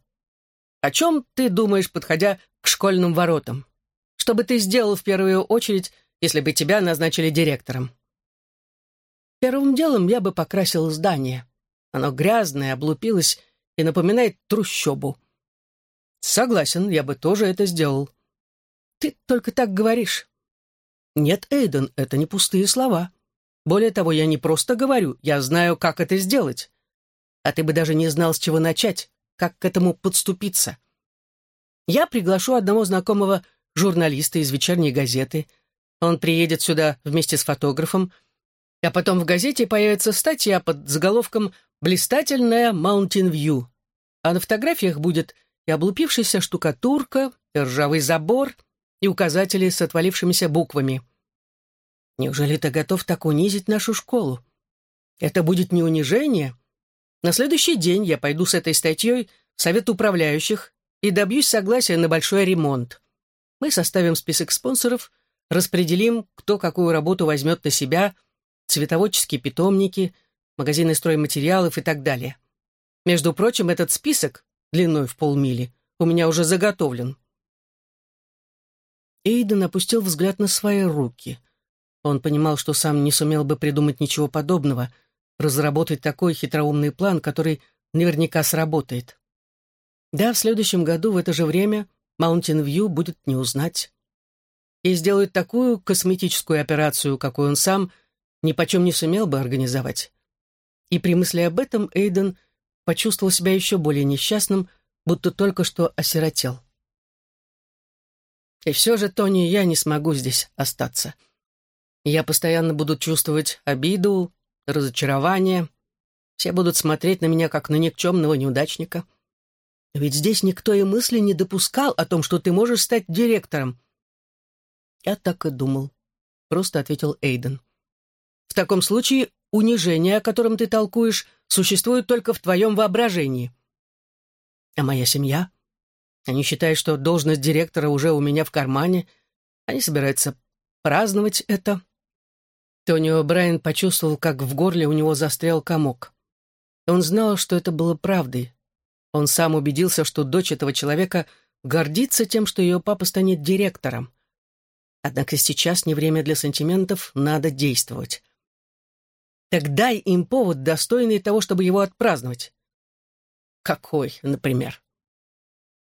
S1: О чем ты думаешь, подходя к школьным воротам? Что бы ты сделал в первую очередь, если бы тебя назначили директором? Первым делом я бы покрасил здание. Оно грязное, облупилось и напоминает трущобу. Согласен, я бы тоже это сделал. Ты только так говоришь. Нет, Эйден, это не пустые слова. Более того, я не просто говорю, я знаю, как это сделать. А ты бы даже не знал, с чего начать, как к этому подступиться. Я приглашу одного знакомого журналиста из вечерней газеты. Он приедет сюда вместе с фотографом, а потом в газете появится статья под заголовком «Блистательная Mountain View», а на фотографиях будет и облупившаяся штукатурка, и ржавый забор, и указатели с отвалившимися буквами. Неужели ты готов так унизить нашу школу? Это будет не унижение? На следующий день я пойду с этой статьей в совет управляющих и добьюсь согласия на большой ремонт. Мы составим список спонсоров, распределим, кто какую работу возьмет на себя, цветоводческие питомники, магазины стройматериалов и так далее. Между прочим, этот список, длиной в полмили, у меня уже заготовлен. Эйден опустил взгляд на свои руки. Он понимал, что сам не сумел бы придумать ничего подобного, разработать такой хитроумный план, который наверняка сработает. Да, в следующем году в это же время Mountain View будет не узнать. И сделают такую косметическую операцию, какую он сам ни почем не сумел бы организовать. И при мысли об этом Эйден почувствовал себя еще более несчастным, будто только что осиротел. И все же, Тони, я не смогу здесь остаться. Я постоянно буду чувствовать обиду, разочарование. Все будут смотреть на меня, как на никчемного неудачника. Ведь здесь никто и мысли не допускал о том, что ты можешь стать директором. Я так и думал, — просто ответил Эйден. В таком случае унижение, о котором ты толкуешь, существует только в твоем воображении. А моя семья? Они считают, что должность директора уже у меня в кармане. Они собираются праздновать это. Тонио Брайан почувствовал, как в горле у него застрял комок. Он знал, что это было правдой. Он сам убедился, что дочь этого человека гордится тем, что ее папа станет директором. Однако сейчас не время для сантиментов, надо действовать. Так дай им повод, достойный того, чтобы его отпраздновать. Какой, например?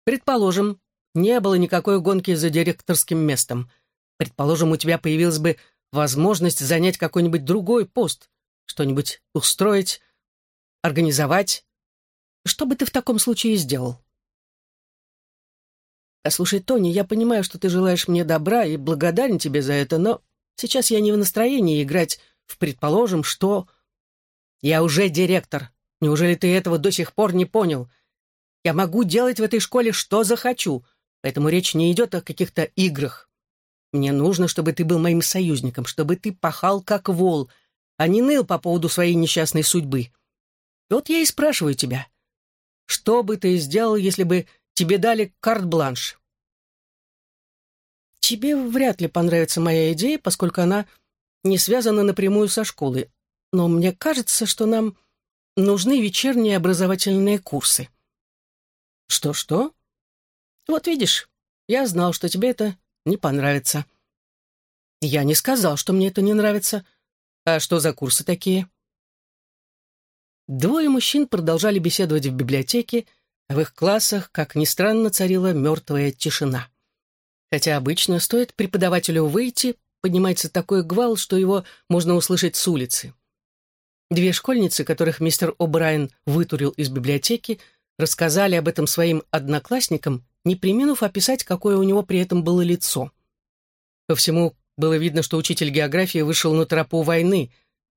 S1: Предположим, не было никакой гонки за директорским местом. Предположим, у тебя появилась бы возможность занять какой-нибудь другой пост, что-нибудь устроить, организовать. Что бы ты в таком случае сделал? Слушай, Тони, я понимаю, что ты желаешь мне добра и благодарен тебе за это, но сейчас я не в настроении играть в «предположим, что...» «Я уже директор. Неужели ты этого до сих пор не понял? Я могу делать в этой школе что захочу, поэтому речь не идет о каких-то играх. Мне нужно, чтобы ты был моим союзником, чтобы ты пахал как вол, а не ныл по поводу своей несчастной судьбы. Вот я и спрашиваю тебя, что бы ты сделал, если бы тебе дали карт-бланш?» Тебе вряд ли понравится моя идея, поскольку она не связано напрямую со школой, но мне кажется, что нам нужны вечерние образовательные курсы. Что-что? Вот видишь, я знал, что тебе это не понравится. Я не сказал, что мне это не нравится. А что за курсы такие? Двое мужчин продолжали беседовать в библиотеке, а в их классах, как ни странно, царила мертвая тишина. Хотя обычно стоит преподавателю выйти, поднимается такой гвал, что его можно услышать с улицы. Две школьницы, которых мистер О'Брайен вытурил из библиотеки, рассказали об этом своим одноклассникам, не приминув описать, какое у него при этом было лицо. По всему было видно, что учитель географии вышел на тропу войны,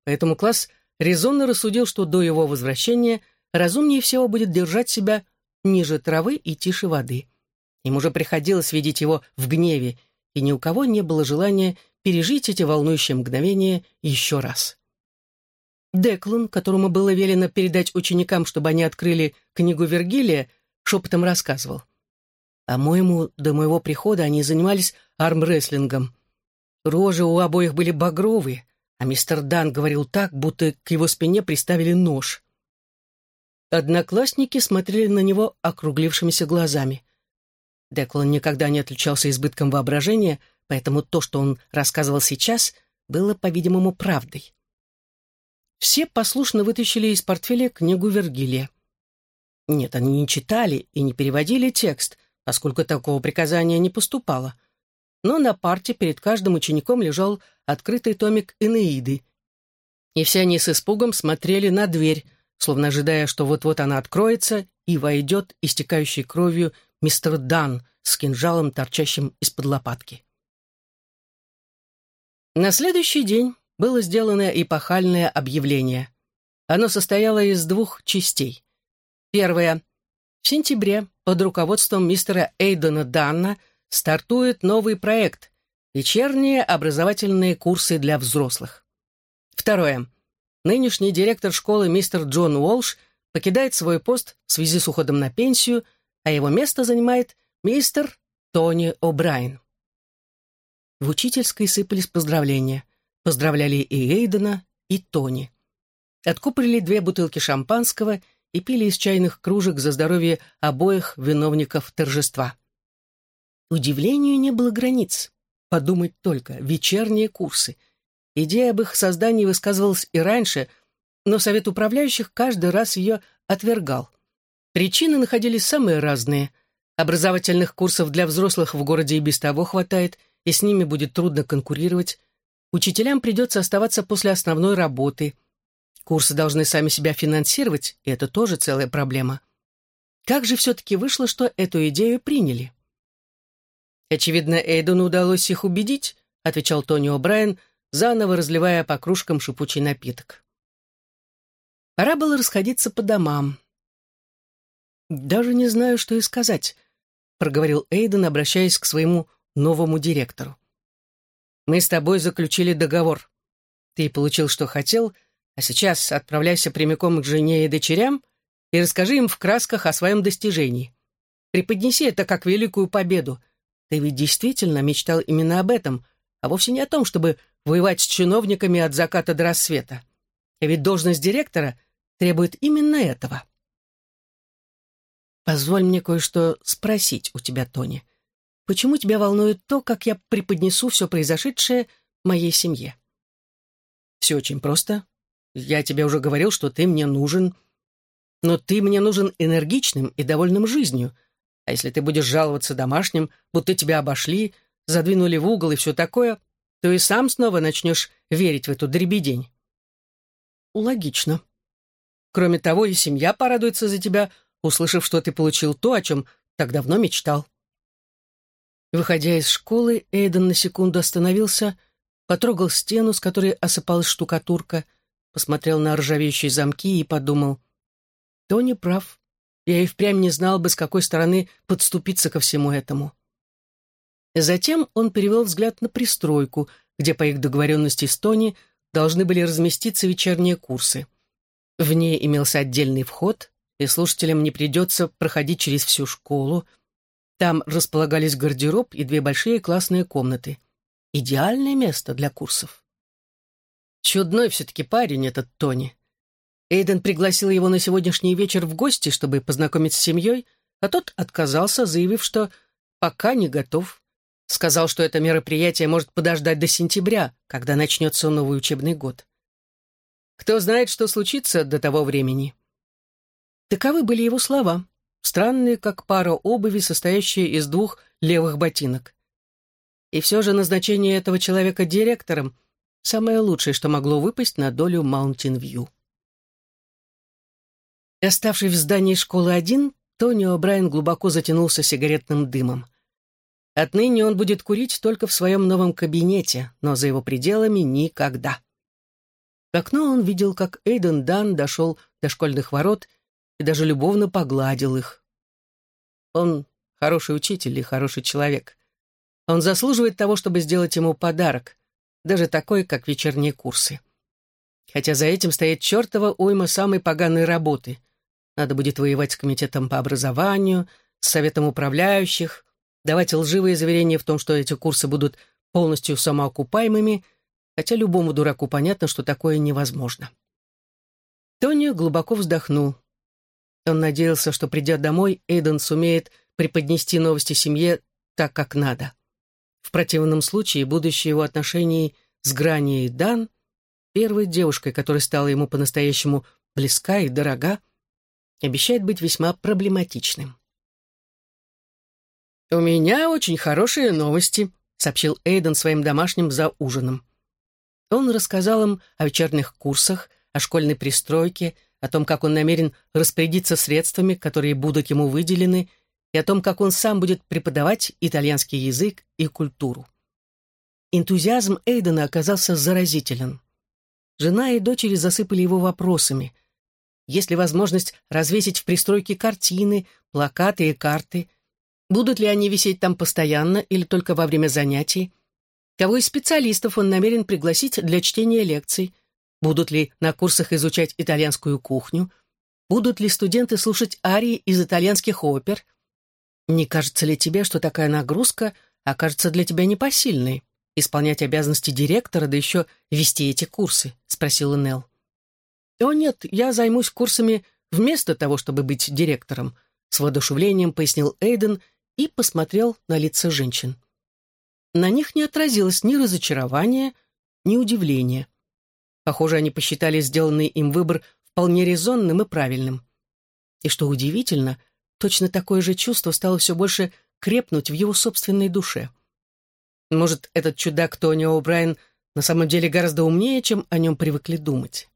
S1: поэтому класс резонно рассудил, что до его возвращения разумнее всего будет держать себя ниже травы и тише воды. Им уже приходилось видеть его в гневе, и ни у кого не было желания пережить эти волнующие мгновения еще раз. Деклан, которому было велено передать ученикам, чтобы они открыли книгу Вергилия, шепотом рассказывал. По-моему, до моего прихода они занимались армрестлингом. Рожи у обоих были багровые, а мистер Дан говорил так, будто к его спине приставили нож. Одноклассники смотрели на него округлившимися глазами. Деклан никогда не отличался избытком воображения, поэтому то, что он рассказывал сейчас, было, по-видимому, правдой. Все послушно вытащили из портфеля книгу Вергилия. Нет, они не читали и не переводили текст, поскольку такого приказания не поступало. но на парте перед каждым учеником лежал открытый томик «Энеиды», и все они с испугом смотрели на дверь, словно ожидая, что вот-вот она откроется, и войдет истекающей кровью мистер Дан с кинжалом, торчащим из-под лопатки. На следующий день было сделано эпохальное объявление. Оно состояло из двух частей. Первая. В сентябре под руководством мистера Эйдена Данна стартует новый проект «Вечерние образовательные курсы для взрослых». Второе. Нынешний директор школы мистер Джон Уолш покидает свой пост в связи с уходом на пенсию, а его место занимает мистер Тони О'Брайен. В учительской сыпались поздравления. Поздравляли и Эйдена, и Тони. Откупорили две бутылки шампанского и пили из чайных кружек за здоровье обоих виновников торжества. Удивлению не было границ. Подумать только, вечерние курсы. Идея об их создании высказывалась и раньше, но Совет управляющих каждый раз ее отвергал. Причины находились самые разные. Образовательных курсов для взрослых в городе и без того хватает, и с ними будет трудно конкурировать. Учителям придется оставаться после основной работы. Курсы должны сами себя финансировать, и это тоже целая проблема. Как же все-таки вышло, что эту идею приняли? «Очевидно, Эйдену удалось их убедить», — отвечал Тони О'Брайен, заново разливая по кружкам шипучий напиток. Пора было расходиться по домам. «Даже не знаю, что и сказать», — проговорил Эйден, обращаясь к своему новому директору. «Мы с тобой заключили договор. Ты получил, что хотел, а сейчас отправляйся прямиком к жене и дочерям и расскажи им в красках о своем достижении. Преподнеси это как великую победу, ты ведь действительно мечтал именно об этом, а вовсе не о том, чтобы воевать с чиновниками от заката до рассвета. И ведь должность директора требует именно этого. Позволь мне кое-что спросить у тебя, Тони. Почему тебя волнует то, как я преподнесу все произошедшее моей семье? Все очень просто. Я тебе уже говорил, что ты мне нужен. Но ты мне нужен энергичным и довольным жизнью — а если ты будешь жаловаться домашним, будто тебя обошли, задвинули в угол и все такое, то и сам снова начнешь верить в эту дребедень. Логично. Кроме того, и семья порадуется за тебя, услышав, что ты получил то, о чем так давно мечтал. Выходя из школы, Эйден на секунду остановился, потрогал стену, с которой осыпалась штукатурка, посмотрел на ржавеющие замки и подумал, Тони прав я и впрямь не знал бы, с какой стороны подступиться ко всему этому. Затем он перевел взгляд на пристройку, где по их договоренности с Тони должны были разместиться вечерние курсы. В ней имелся отдельный вход, и слушателям не придется проходить через всю школу. Там располагались гардероб и две большие классные комнаты. Идеальное место для курсов. Чудной все-таки парень этот Тони. Эйден пригласил его на сегодняшний вечер в гости, чтобы познакомить с семьей, а тот отказался, заявив, что пока не готов. Сказал, что это мероприятие может подождать до сентября, когда начнется новый учебный год. Кто знает, что случится до того времени. Таковы были его слова, странные, как пара обуви, состоящая из двух левых ботинок. И все же назначение этого человека директором — самое лучшее, что могло выпасть на долю Маунтин-Вью. Оставшись в здании школы один, Тони О'Брайен глубоко затянулся сигаретным дымом. Отныне он будет курить только в своем новом кабинете, но за его пределами никогда. В окно он видел, как Эйден Дан дошел до школьных ворот и даже любовно погладил их. Он хороший учитель и хороший человек. Он заслуживает того, чтобы сделать ему подарок, даже такой, как вечерние курсы. Хотя за этим стоит чертова уйма самой поганой работы — надо будет воевать с комитетом по образованию, с советом управляющих, давать лживые заверения в том, что эти курсы будут полностью самоокупаемыми, хотя любому дураку понятно, что такое невозможно. Тони глубоко вздохнул. Он надеялся, что, придя домой, Эйден сумеет преподнести новости семье так, как надо. В противном случае будущее его отношений с Граней Дан, первой девушкой, которая стала ему по-настоящему близка и дорога, обещает быть весьма проблематичным. «У меня очень хорошие новости», — сообщил Эйден своим домашним за ужином. Он рассказал им о вечерних курсах, о школьной пристройке, о том, как он намерен распорядиться средствами, которые будут ему выделены, и о том, как он сам будет преподавать итальянский язык и культуру. Энтузиазм Эйдена оказался заразителен. Жена и дочери засыпали его вопросами. Есть ли возможность развесить в пристройке картины, плакаты и карты? Будут ли они висеть там постоянно или только во время занятий? Кого из специалистов он намерен пригласить для чтения лекций? Будут ли на курсах изучать итальянскую кухню? Будут ли студенты слушать арии из итальянских опер? Не кажется ли тебе, что такая нагрузка окажется для тебя непосильной? Исполнять обязанности директора, да еще вести эти курсы? Спросила Нелл. О нет, я займусь курсами вместо того, чтобы быть директором, с воодушевлением пояснил Эйден и посмотрел на лица женщин. На них не отразилось ни разочарования, ни удивления. Похоже, они посчитали сделанный им выбор вполне резонным и правильным. И что удивительно, точно такое же чувство стало все больше крепнуть в его собственной душе. Может, этот чудак Тони О'Брайен на самом деле гораздо умнее, чем о нем привыкли думать.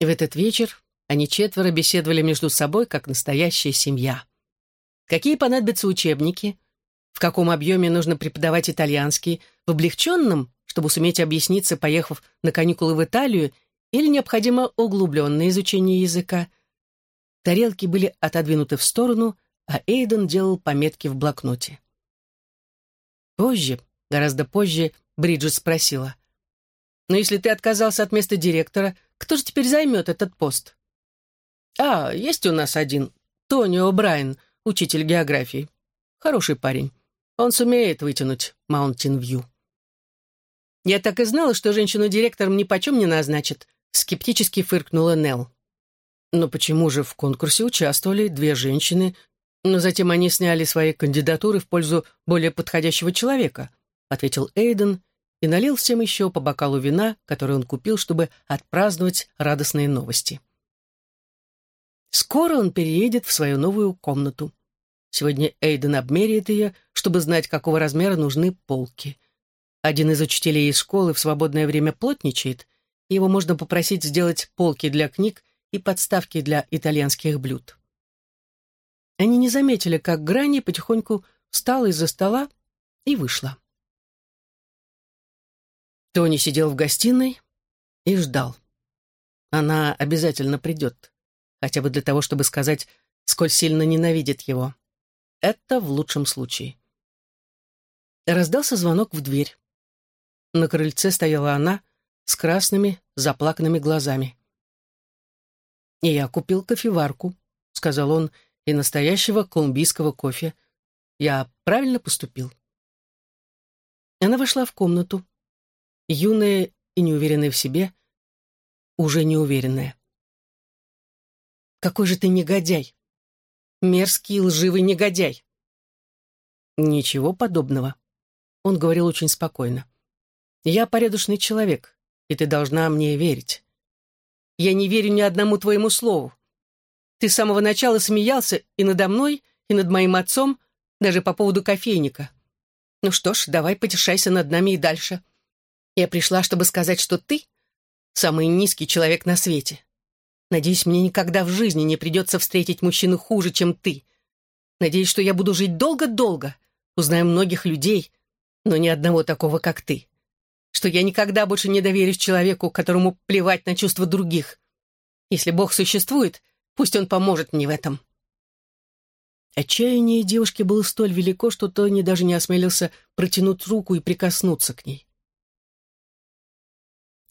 S1: И в этот вечер они четверо беседовали между собой, как настоящая семья. Какие понадобятся учебники? В каком объеме нужно преподавать итальянский? В облегченном чтобы суметь объясниться, поехав на каникулы в Италию, или необходимо углубленное изучение языка. Тарелки были отодвинуты в сторону, а Эйден делал пометки в блокноте. Позже, гораздо позже, Бриджит спросила. «Но если ты отказался от места директора, кто же теперь займет этот пост?» «А, есть у нас один, Тони О'Брайен, учитель географии. Хороший парень. Он сумеет вытянуть Маунтин-Вью». «Я так и знала, что женщину директором ни почем не назначат», — скептически фыркнула Нелл. «Но почему же в конкурсе участвовали две женщины, но затем они сняли свои кандидатуры в пользу более подходящего человека?» — ответил Эйден и налил всем еще по бокалу вина, который он купил, чтобы отпраздновать радостные новости. Скоро он переедет в свою новую комнату. Сегодня Эйден обмеряет ее, чтобы знать, какого размера нужны полки — один из учителей из школы в свободное время плотничает, и его можно попросить сделать полки для книг и подставки для итальянских блюд. Они не заметили, как Грани потихоньку встала из-за стола и вышла. Тони сидел в гостиной и ждал. Она обязательно придет, хотя бы для того, чтобы сказать, сколь сильно ненавидит его. Это в лучшем случае. Раздался звонок в дверь. На крыльце стояла она с красными, заплаканными глазами. «И я купил кофеварку», — сказал он, — «и настоящего колумбийского кофе. Я правильно поступил?» Она вошла в комнату, юная и неуверенная в себе, уже неуверенная. «Какой же ты негодяй! Мерзкий, лживый негодяй!» «Ничего подобного», — он говорил очень спокойно. Я порядочный человек, и ты должна мне верить. Я не верю ни одному твоему слову. Ты с самого начала смеялся и надо мной, и над моим отцом, даже по поводу кофейника. Ну что ж, давай потешайся над нами и дальше. Я пришла, чтобы сказать, что ты самый низкий человек на свете. Надеюсь, мне никогда в жизни не придется встретить мужчину хуже, чем ты. Надеюсь, что я буду жить долго-долго, узнаю многих людей, но ни одного такого, как ты что я никогда больше не доверюсь человеку, которому плевать на чувства других. Если Бог существует, пусть он поможет мне в этом. Отчаяние девушки было столь велико, что Тони даже не осмелился протянуть руку и прикоснуться к ней.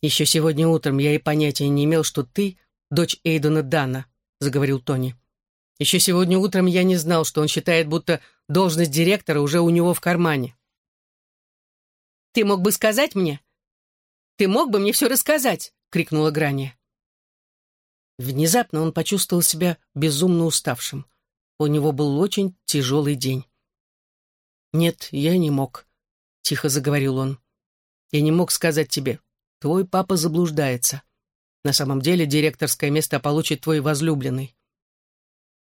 S1: «Еще сегодня утром я и понятия не имел, что ты дочь Эйдена Дана», — заговорил Тони. «Еще сегодня утром я не знал, что он считает, будто должность директора уже у него в кармане. Ты мог бы сказать мне? Ты мог бы мне все рассказать!» — крикнула Грани. Внезапно он почувствовал себя безумно уставшим. У него был очень тяжелый день. «Нет, я не мог», — тихо заговорил он. «Я не мог сказать тебе. Твой папа заблуждается. На самом деле директорское место получит твой возлюбленный.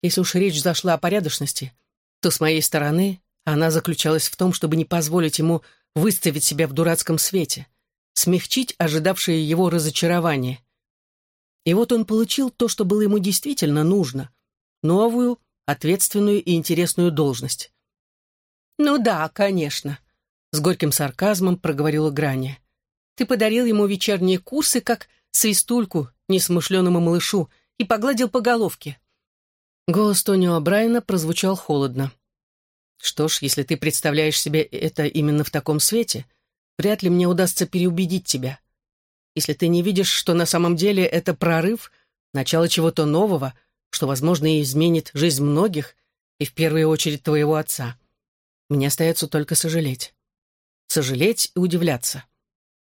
S1: Если уж речь зашла о порядочности, то с моей стороны она заключалась в том, чтобы не позволить ему выставить себя в дурацком свете, смягчить ожидавшее его разочарование. И вот он получил то, что было ему действительно нужно — новую, ответственную и интересную должность. «Ну да, конечно», — с горьким сарказмом проговорила Грани. «Ты подарил ему вечерние курсы, как свистульку несмышленому малышу, и погладил по головке». Голос Тонио Брайана прозвучал холодно. «Что ж, если ты представляешь себе это именно в таком свете, вряд ли мне удастся переубедить тебя. Если ты не видишь, что на самом деле это прорыв, начало чего-то нового, что, возможно, и изменит жизнь многих, и в первую очередь твоего отца, мне остается только сожалеть. Сожалеть и удивляться.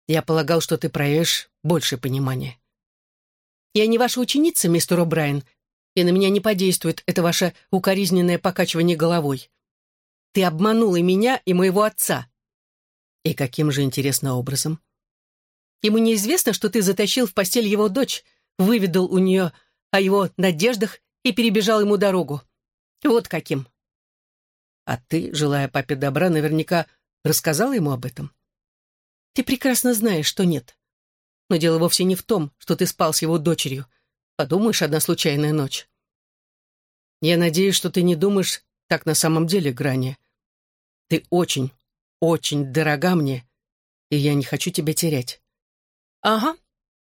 S1: Я полагал, что ты проявишь больше понимания. Я не ваша ученица, мистер О'Брайен, и на меня не подействует это ваше укоризненное покачивание головой. Ты обманула меня и моего отца. И каким же интересным образом? Ему неизвестно, что ты затащил в постель его дочь, выведал у нее о его надеждах и перебежал ему дорогу. Вот каким. А ты, желая папе добра, наверняка рассказала ему об этом? Ты прекрасно знаешь, что нет. Но дело вовсе не в том, что ты спал с его дочерью. Подумаешь, одна случайная ночь. Я надеюсь, что ты не думаешь так на самом деле, Грани. Ты очень, очень дорога мне, и я не хочу тебя терять. «Ага,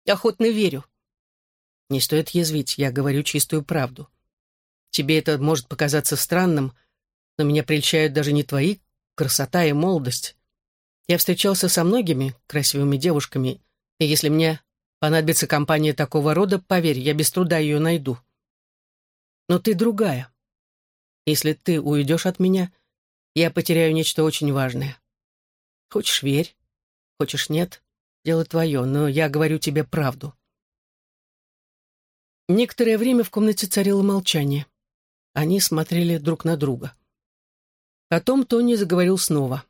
S1: охотно верю». «Не стоит язвить, я говорю чистую правду. Тебе это может показаться странным, но меня прельщают даже не твои красота и молодость. Я встречался со многими красивыми девушками, и если мне понадобится компания такого рода, поверь, я без труда ее найду. Но ты другая. Если ты уйдешь от меня, я потеряю нечто очень важное. Хочешь — верь, хочешь — нет, Дело твое, но я говорю тебе правду. Некоторое время в комнате царило молчание. Они смотрели друг на друга. Потом Тони заговорил снова.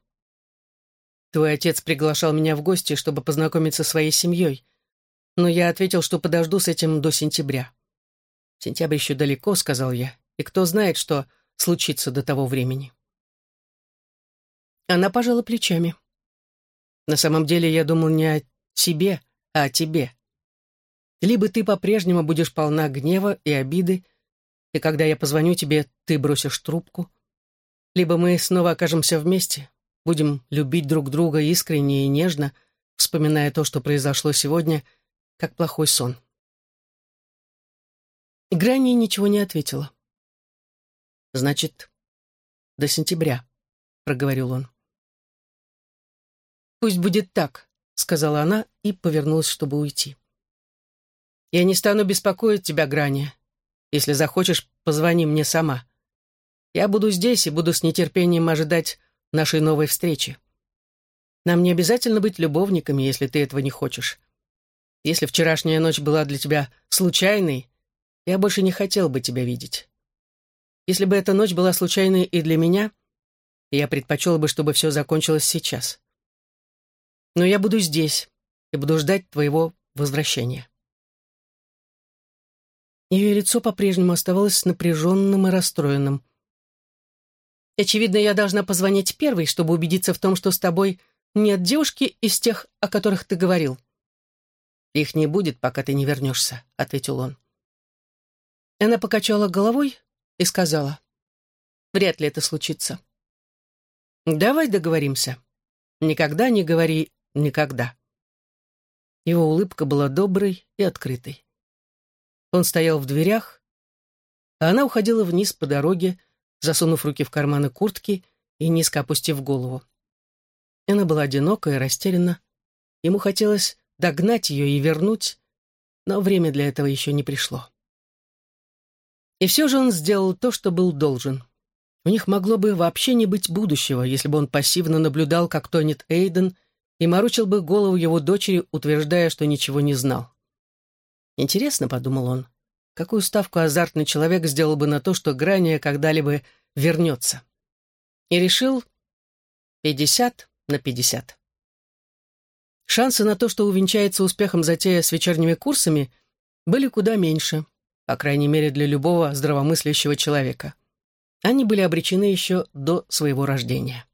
S1: «Твой отец приглашал меня в гости, чтобы познакомиться со своей семьей, но я ответил, что подожду с этим до сентября. Сентябрь еще далеко, — сказал я, — и кто знает, что случится до того времени». Она пожала плечами. На самом деле я думал не о себе, а о тебе. Либо ты по-прежнему будешь полна гнева и обиды, и когда я позвоню тебе, ты бросишь трубку, либо мы снова окажемся вместе, будем любить друг друга искренне и нежно, вспоминая то, что произошло сегодня, как плохой сон. Грани ничего не ответила. «Значит, до сентября», — проговорил он. «Пусть будет так», — сказала она и повернулась, чтобы уйти. «Я не стану беспокоить тебя, Грани. Если захочешь, позвони мне сама. Я буду здесь и буду с нетерпением ожидать нашей новой встречи. Нам не обязательно быть любовниками, если ты этого не хочешь. Если вчерашняя ночь была для тебя случайной, я больше не хотел бы тебя видеть. Если бы эта ночь была случайной и для меня, я предпочел бы, чтобы все закончилось сейчас. Но я буду здесь и буду ждать твоего возвращения». Ее лицо по-прежнему оставалось напряженным и расстроенным. «Очевидно, я должна позвонить первой, чтобы убедиться в том, что с тобой нет девушки из тех, о которых ты говорил». «Их не будет, пока ты не вернешься», — ответил он. Она покачала головой и сказала, «Вряд ли это случится». «Давай договоримся. Никогда не говори Никогда. Его улыбка была доброй и открытой. Он стоял в дверях, а она уходила вниз по дороге, засунув руки в карманы куртки и низко опустив голову. Она была одинока и растеряна. Ему хотелось догнать ее и вернуть, но время для этого еще не пришло. И все же он сделал то, что был должен. У них могло бы вообще не быть будущего, если бы он пассивно наблюдал, как тонет Эйден, и морочил бы голову его дочери, утверждая, что ничего не знал. «Интересно», — подумал он, — «какую ставку азартный человек сделал бы на то, что Грания когда-либо вернется?» И решил пятьдесят на пятьдесят. Шансы на то, что увенчается успехом затея с вечерними курсами, были куда меньше, по крайней мере для любого здравомыслящего человека. Они были обречены еще до своего рождения.